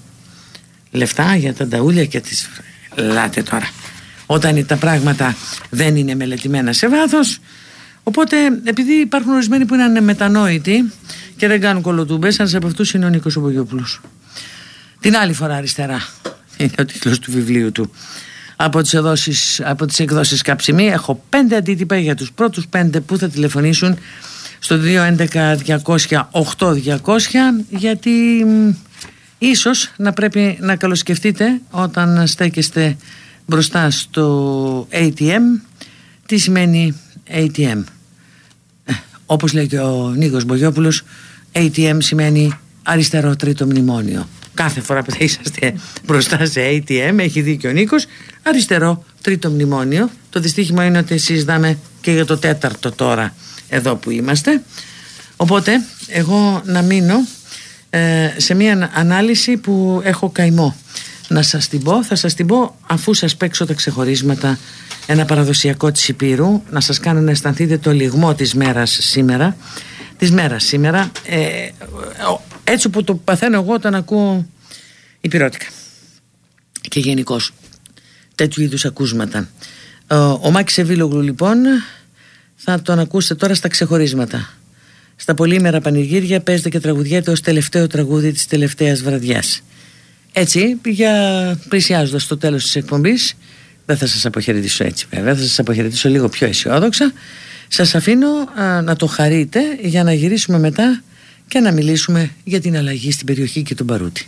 λεφτά για τα νταούλια και τις λάτε τώρα όταν τα πράγματα δεν είναι μελετημένα σε βάθος. Οπότε επειδή υπάρχουν ορισμένοι που είναι ανεμετανόητοι και δεν κάνουν κολοτούμπες ένας από αυτούς είναι ο Νίκος Οπογιόπουλος την άλλη φορά αριστερά είναι ο τίτλος του βιβλίου του. Από τις, εδόσεις, από τις εκδόσεις Καψιμή έχω πέντε αντίτυπα για τους πρώτους πέντε που θα τηλεφωνήσουν στο 211 200 8200 γιατί Ίσως να πρέπει να καλοσκεφτείτε όταν στέκεστε μπροστά στο ATM τι σημαίνει ATM. Ε, όπως λέει και ο Νίκος Μπογιόπουλος ATM σημαίνει αριστερό τρίτο μνημόνιο. Κάθε φορά που θα είσαστε μπροστά σε ATM, έχει δίκιο ο Νίκος, αριστερό τρίτο μνημόνιο. Το δυστύχημα είναι ότι συζητάμε και για το τέταρτο τώρα εδώ που είμαστε. Οπότε εγώ να μείνω ε, σε μια ανάλυση που έχω καημό να σας την πω. Θα σας την πω αφού σας παίξω τα ξεχωρίσματα ένα παραδοσιακό της Υπήρου να σας κάνω να αισθανθείτε το λιγμό της μέρας σήμερα. Της μέρας σήμερα ε, έτσι που το παθαίνω εγώ όταν ακούω υπηρώτικα. Και γενικώς τέτοιου είδους ακούσματα. Ο, ο Μάκης Εβίλογλου λοιπόν θα τον ακούσετε τώρα στα ξεχωρίσματα. Στα πολύμερα πανηγύρια παίζεται και τραγουδιέται ως τελευταίο τραγούδι της τελευταίας βραδιάς έτσι για πλησιάζοντας το τέλος της εκπομπής δεν θα σας αποχαιρετήσω έτσι βέβαια θα σας αποχαιρετήσω λίγο πιο αισιόδοξα σας αφήνω να το χαρείτε για να γυρίσουμε μετά και να μιλήσουμε για την αλλαγή στην περιοχή και τον Παρούτη.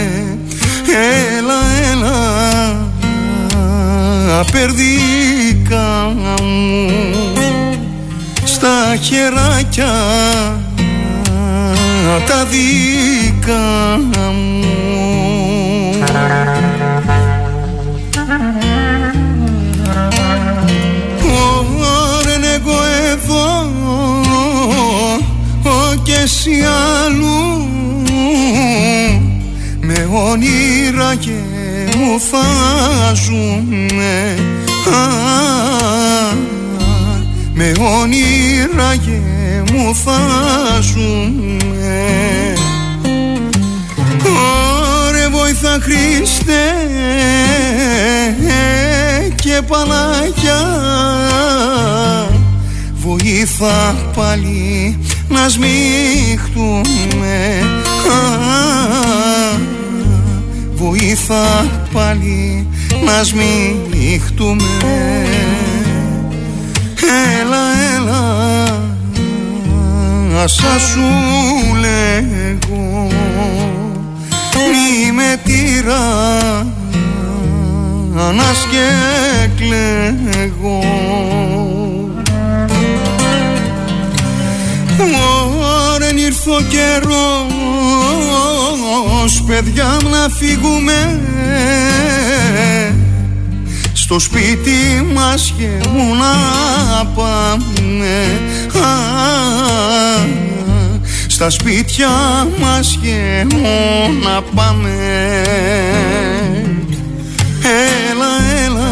Έλα, έλα, απερδίκα μου στα χεράκια τα δίκα μου. Εσύ όνειρα και μου φάζουνε. Με όνειρα και μου φάζουνε. Ωρε βοηθά Χριστέ και Παναγιά βοήθα πάλι να σμίχτουμε Βοήθα πάλι να σμίχτουμε Έλα, έλα, άσα σου λέγω Μη με τυράννας και κλαίγω. Ωρεν ήρθε ο καιρός παιδιά να φύγουμε. Στο σπίτι μας και μου να πάμε στα σπίτια μας και μου να πάμε. Έλα, έλα,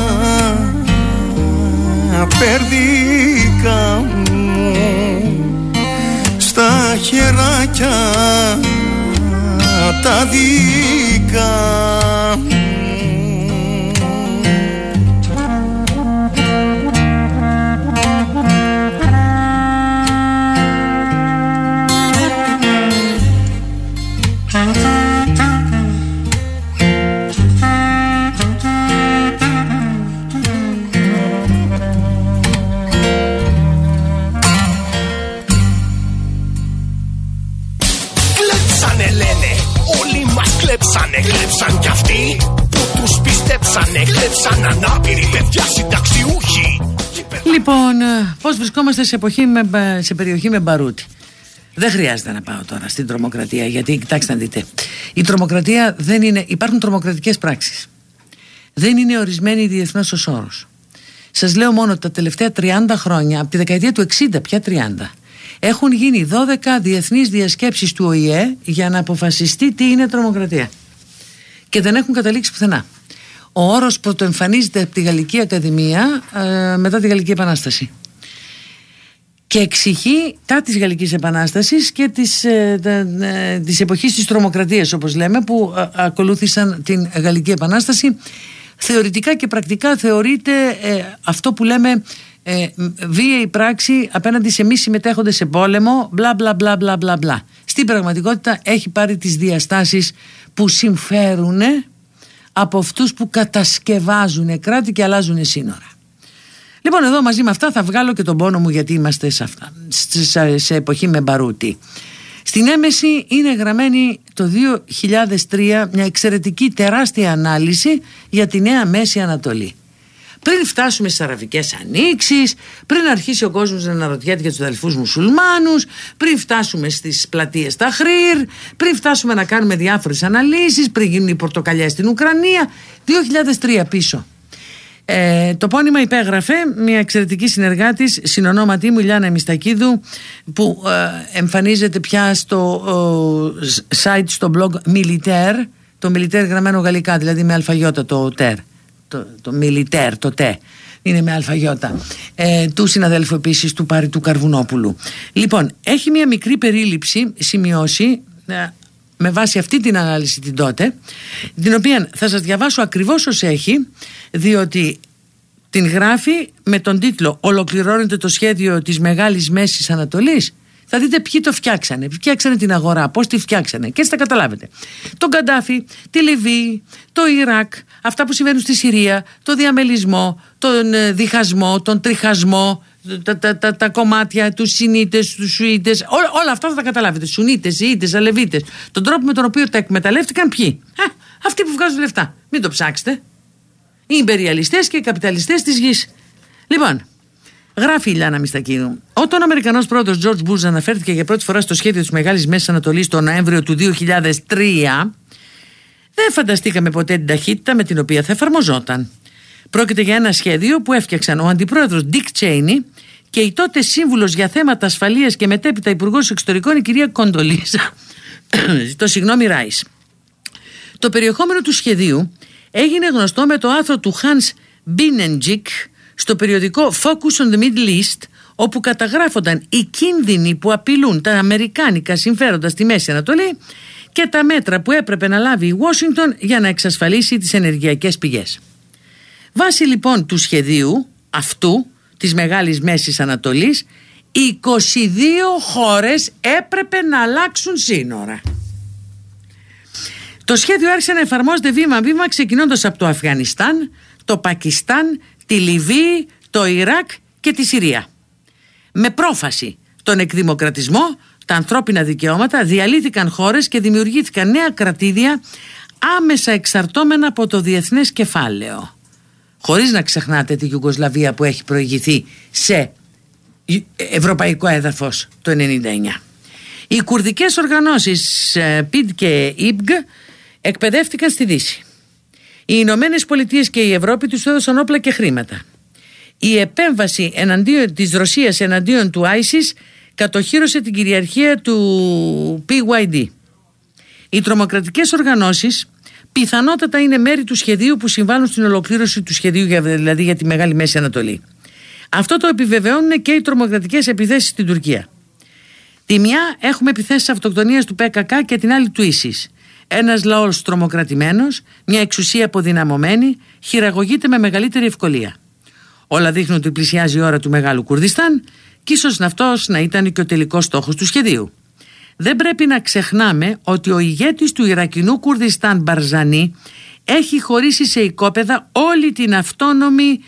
περδίκα τα χεράκια τα δικά Εκλέψαν κι αυτοί που πιστέψαν Εκλέψαν ανάπηροι παιδιά συνταξιούχοι Λοιπόν, ε, πώς βρισκόμαστε σε, εποχή με, ε, σε περιοχή με μπαρούτι; Δεν χρειάζεται να πάω τώρα στην τρομοκρατία, γιατί κοιτάξτε να δείτε. Η τρομοκρατία δεν είναι. Υπάρχουν τρομοκρατικές πράξεις. Δεν είναι ορισμένη διεθνώς ως όρος. Σας λέω μόνο ότι τα τελευταία 30 χρόνια, από τη δεκαετία του 60 πια 30, έχουν γίνει 12 διεθνείς διασκέψεις του ΟΗΕ για να αποφασιστεί τι είναι τρομοκρατία. Και δεν έχουν καταλήξει πουθενά. Ο όρος πρωτοεμφανίζεται από τη Γαλλική Ακαδημία ε, μετά τη Γαλλική Επανάσταση. Και εξηγεί τα της Γαλλικής Επανάστασης και της, ε, τα- ε, της εποχής της τρομοκρατίας όπως λέμε που ε, ακολούθησαν την Γαλλική Επανάσταση. Θεωρητικά και πρακτικά θεωρείται ε, αυτό που λέμε ε, μ, βίαιη πράξη απέναντι σε μη συμμετέχοντες σε πόλεμο μπλα μπλα μπλα μπλα μπλα μπλα. Στην πραγματικότητα έχει πάρει τις διαστάσεις που συμφέρουν από αυτούς που κατασκευάζουν κράτη και αλλάζουν σύνορα Λοιπόν, εδώ μαζί με αυτά θα βγάλω και τον πόνο μου γιατί είμαστε σε, αυτά, σε, σε εποχή με μπαρούτι. Στην έμεση είναι γραμμένη το 2003 μια εξαιρετική τεράστια ανάλυση για τη νέα Μέση Ανατολή. Πριν φτάσουμε στις αραβικές ανοίξεις, πριν αρχίσει ο κόσμος να αναρωτιέται για τους αδελφούς μουσουλμάνους, πριν φτάσουμε στις πλατείες Ταχρήρ, πριν φτάσουμε να κάνουμε διάφορες αναλύσεις, πριν γίνουν οι πορτοκαλιές στην Ουκρανία, 2003 πίσω. Ε, το πόνημα υπέγραφε μια εξαιρετική συνεργάτης συνονόματή μου Λιάννα Μιστακίδου που ε, εμφανίζεται πια στο ε, site στο blog Militaire το Militaire γραμμένο γαλλικά δηλαδή με αλφαγιώτα το ΤΕΡ το, το Militaire το ΤΕ. Είναι με αλφαγιώτα. Ε, του συναδέλφου επίσης του Πάρη του Καρβουνόπουλου. Λοιπόν έχει μια μικρή περίληψη σημειώσει ε, με βάση αυτή την ανάλυση την τότε την οποία θα σας διαβάσω ακριβώς ως έχει διότι την γράφει με τον τίτλο «Ολοκληρώνεται το σχέδιο της Μεγάλης Μέσης Ανατολής» θα δείτε ποιοι το φτιάξανε, φτιάξανε την αγορά, πώς τη φτιάξανε και έτσι θα καταλάβετε. Τον Καντάφη, τη Λιβύη, το Ιράκ, αυτά που συμβαίνουν στη Συρία, το διαμελισμό, τον ε, διχασμό, τον τριχασμό, τα, τα, τα, τα κομμάτια, τους Σινίτες, τους Σουίτες, όλα, όλα αυτά θα τα καταλάβετε. Σουνίτες, Ιήτες, Αλεβίτες. Τον τρόπο με τον οποίο τα εκμεταλλεύτηκαν ποιοι; Α, αυτοί που βγάζουν λεφτά. Μην το ψάξετε. Οι υπεριαλιστές και οι καπιταλιστές της γης. Λοιπόν, γράφει η Λιάννα Μιστακίδου. Όταν ο Αμερικανός πρόεδρος George Bush αναφέρθηκε για πρώτη φορά στο σχέδιο της Μεγάλης Μέσης Ανατολής το Νοέμβριο του 2003, δεν φανταστήκαμε ποτέ την ταχύτητα με την οποία θα εφαρμοζόταν. Πρόκειται για ένα σχέδιο που έφτιαξαν ο αντιπρόεδρος Dick Cheney και η τότε σύμβουλος για θέματα ασφαλείας και μετέπειτα υπουργός εξωτερικών η κυρία Κοντολίζα. το συγγνώμη Ράις. Το περιεχόμενο του σχεδίου έγινε γνωστό με το άρθρο του Hans Binnenjik στο περιοδικό Focus on the Middle East όπου καταγράφονταν οι κίνδυνοι που απειλούν τα αμερικάνικα συμφέροντα στη Μέση Ανατολή και τα μέτρα που έπρεπε να λάβει η Washington για να εξασφαλίσει τις ενεργειακές πηγές. Βάσει λοιπόν του σχεδίου αυτού της Μεγάλης Μέσης Ανατολής 22 χώρες έπρεπε να αλλάξουν σύνορα. Το σχέδιο άρχισε να εφαρμόζεται βήμα-βήμα ξεκινώντας από το Αφγανιστάν, το Πακιστάν, τη Λιβύη, το Ιράκ και τη Συρία. Με πρόφαση τον εκδημοκρατισμό, τα ανθρώπινα δικαιώματα, διαλύθηκαν χώρες και δημιουργήθηκαν νέα κρατήδια άμεσα εξαρτώμενα από το διεθνές κεφάλαιο. Χωρίς να ξεχνάτε τη Ιουγκοσλαβία που έχει προηγηθεί σε ευρωπαϊκό έδαφος το 1999. Οι κουρδικές οργανώσεις ε, ΠΙΔ και ΙΠΓ εκπαιδεύτηκαν στη Δύση. Οι Ηνωμένες Πολιτείες και η Ευρώπη τους έδωσαν όπλα και χρήματα. Η επέμβαση εναντίον, της Ρωσίας εναντίον του ISIS κατοχύρωσε την κυριαρχία του PYD. Οι τρομοκρατικές οργανώσεις πιθανότατα είναι μέρη του σχεδίου που συμβάλλουν στην ολοκλήρωση του σχεδίου για, δηλαδή για τη Μεγάλη Μέση Ανατολή. Αυτό το επιβεβαιώνουν και οι τρομοκρατικές επιθέσεις στην Τουρκία. Τη μια έχουμε επιθέσεις αυτοκτονίας του ΠΚΚ και την άλλη του ίσης. Ένας λαός τρομοκρατημένος, μια εξουσία αποδυναμωμένη, χειραγωγείται με μεγαλύτερη ευκολία. Όλα δείχνουν ότι πλησιάζει η ώρα του Μεγάλου Κουρδιστάν και ίσως αυτός να ήταν και ο τελικός στόχος του σχεδίου. Δεν πρέπει να ξεχνάμε ότι ο ηγέτης του Ιρακινού Κουρδιστάν Μπαρζανή έχει χωρίσει σε οικόπεδα όλη την αυτόνομη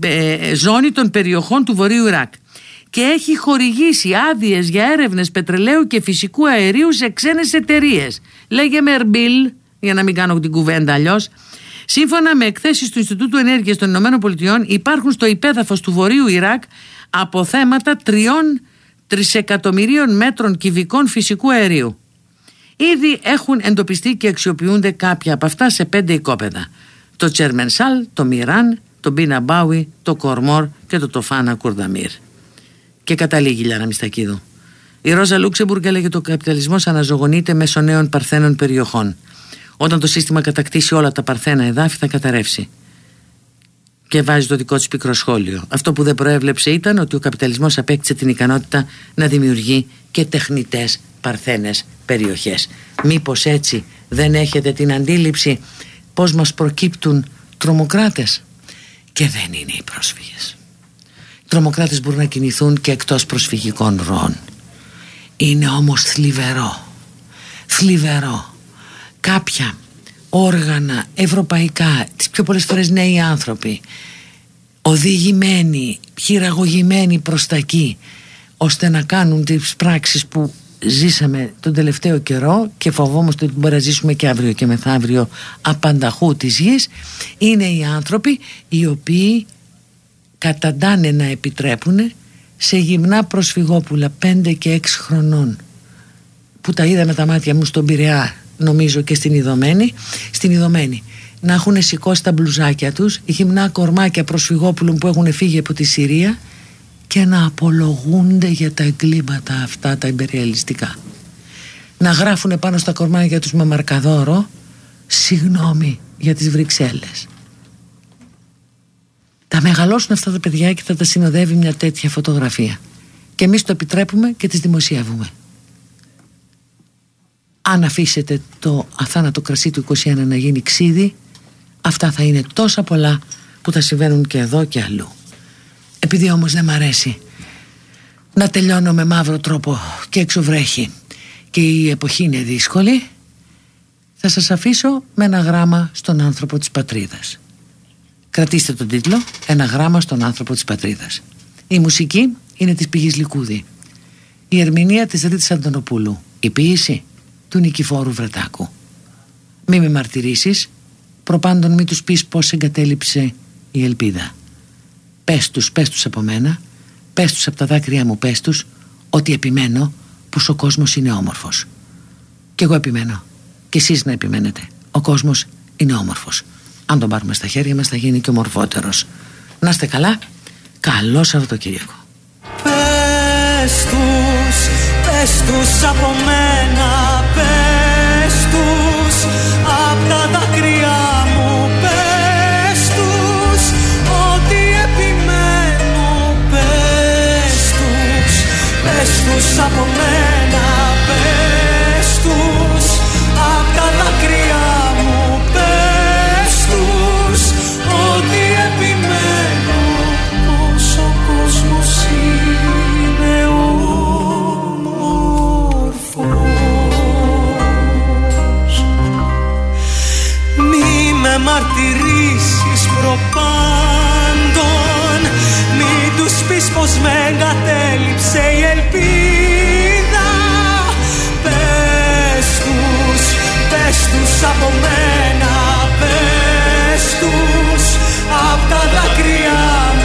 ε, ζώνη των περιοχών του Βορείου Ιράκ και έχει χορηγήσει άδειες για έρευνες πετρελαίου και φυσικού αερίου σε ξένες εταιρείες. Λέγε με Ερμπίλ, για να μην κάνω την κουβέντα αλλιώς, Σύμφωνα με εκθέσεις του Ινστιτούτου Ενέργειας των Ηνωμένων Πολιτειών υπάρχουν στο υπέδαφος του Βορείου Ιράκ αποθέματα τριών τρισεκατομμυρίων μέτρων κυβικών φυσικού αερίου. Ήδη έχουν εντοπιστεί και αξιοποιούνται κάποια από αυτά σε πέντε οικόπεδα. Το Τσερμενσάλ, το Μιράν, το Μπίνα Μπάουι, το Κορμόρ και το Τοφάνα Κουρδαμίρ. Και καταλήγει Λιάννα Μιστακίδου. Η Ρόζα Λούξεμπουργκ έλεγε το καπιταλισμό αναζωογονείται μέσω νέων παρθένων περιοχών. Όταν το σύστημα κατακτήσει όλα τα παρθένα εδάφη θα καταρρεύσει. Και βάζει το δικό της πικρό σχόλιο. Αυτό που δεν προέβλεψε ήταν ότι ο καπιταλισμός απέκτησε την ικανότητα να δημιουργεί και τεχνητές παρθένες περιοχές. Μήπως έτσι δεν έχετε την αντίληψη πώς μας προκύπτουν τρομοκράτες; Και δεν είναι οι πρόσφυγες. Οι τρομοκράτες μπορούν να κινηθούν και εκτός προσφυγικών ροών. Είναι όμως θλιβερό. Θλιβερό κάποια όργανα ευρωπαϊκά, τις πιο πολλές φορές νέοι άνθρωποι, οδηγημένοι, χειραγωγημένοι προς τα εκεί, ώστε να κάνουν τις πράξεις που ζήσαμε τον τελευταίο καιρό και φοβόμαστε ότι μπορεί να ζήσουμε και αύριο και μεθαύριο απανταχού της γης είναι οι άνθρωποι οι οποίοι καταντάνε να επιτρέπουν σε γυμνά προσφυγόπουλα 5 και 6 χρονών που τα είδα με τα μάτια μου στον Πειραιά νομίζω και στην Ιδωμένη, στην Ιδωμένη να έχουν σηκώσει τα μπλουζάκια τους γυμνά κορμάκια προσφυγόπουλων που έχουν φύγει από τη Συρία και να απολογούνται για τα εγκλήματα αυτά τα υπεριαλιστικά. Να γράφουν πάνω στα κορμάκια τους με μαρκαδόρο συγγνώμη για τις Βρυξέλλες θα μεγαλώσουν αυτά τα παιδιά και θα τα συνοδεύει μια τέτοια φωτογραφία. Και εμείς το επιτρέπουμε και τις δημοσιεύουμε. Αν αφήσετε το αθάνατο κρασί του 21 να γίνει ξύδι αυτά θα είναι τόσα πολλά που θα συμβαίνουν και εδώ και αλλού. Επειδή όμως δεν μ' αρέσει να τελειώνω με μαύρο τρόπο και έξω βρέχει και η εποχή είναι δύσκολη θα σας αφήσω με ένα γράμμα στον άνθρωπο της πατρίδας κρατήστε τον τίτλο ένα γράμμα στον άνθρωπο της πατρίδας η μουσική είναι της πηγής Λικούδη η ερμηνεία της Ρίτης Αντωνοπούλου η ποίηση του Νικηφόρου Βρετάκου. Μη με μαρτυρήσεις, προπάντων μη τους πεις πώς εγκατέλειψε η ελπίδα. Πες τους, πες τους από μένα, πες τους από τα δάκρυά μου, πες τους ότι επιμένω πως ο κόσμος είναι όμορφος. Κι εγώ επιμένω. Κι εσείς να επιμένετε. Ο κόσμος είναι όμορφος. Αν τον πάρουμε στα χέρια μας θα γίνει και ομορφότερος. Να είστε καλά. Καλό Σαββατοκύριακο. Πες τους, πες τους από μένα Πες τους απ' τα δάκρυά μου Πες τους ότι επιμένω Πες τους, πες τους από μένα Πες προπάντων μη τους πεις πως με εγκατέλειψε η ελπίδα. Πες τους, πες τους από μένα Πες τους. Απ' τα δάκρυά μου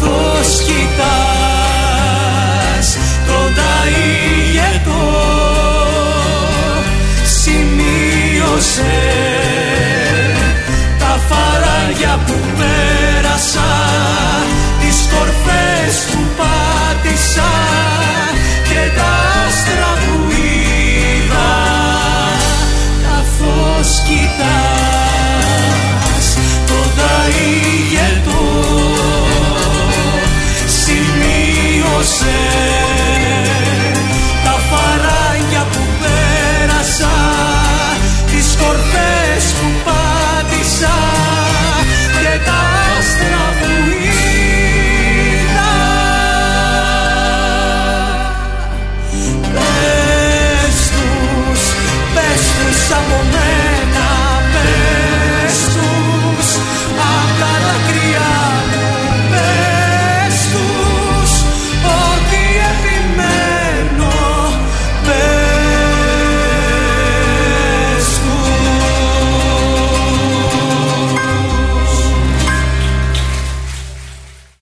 λάθος κοιτάς. Τον ταΐγετο σημείωσε. Τα φαράγια που πέρασα τις κορφές που πάτησα. você.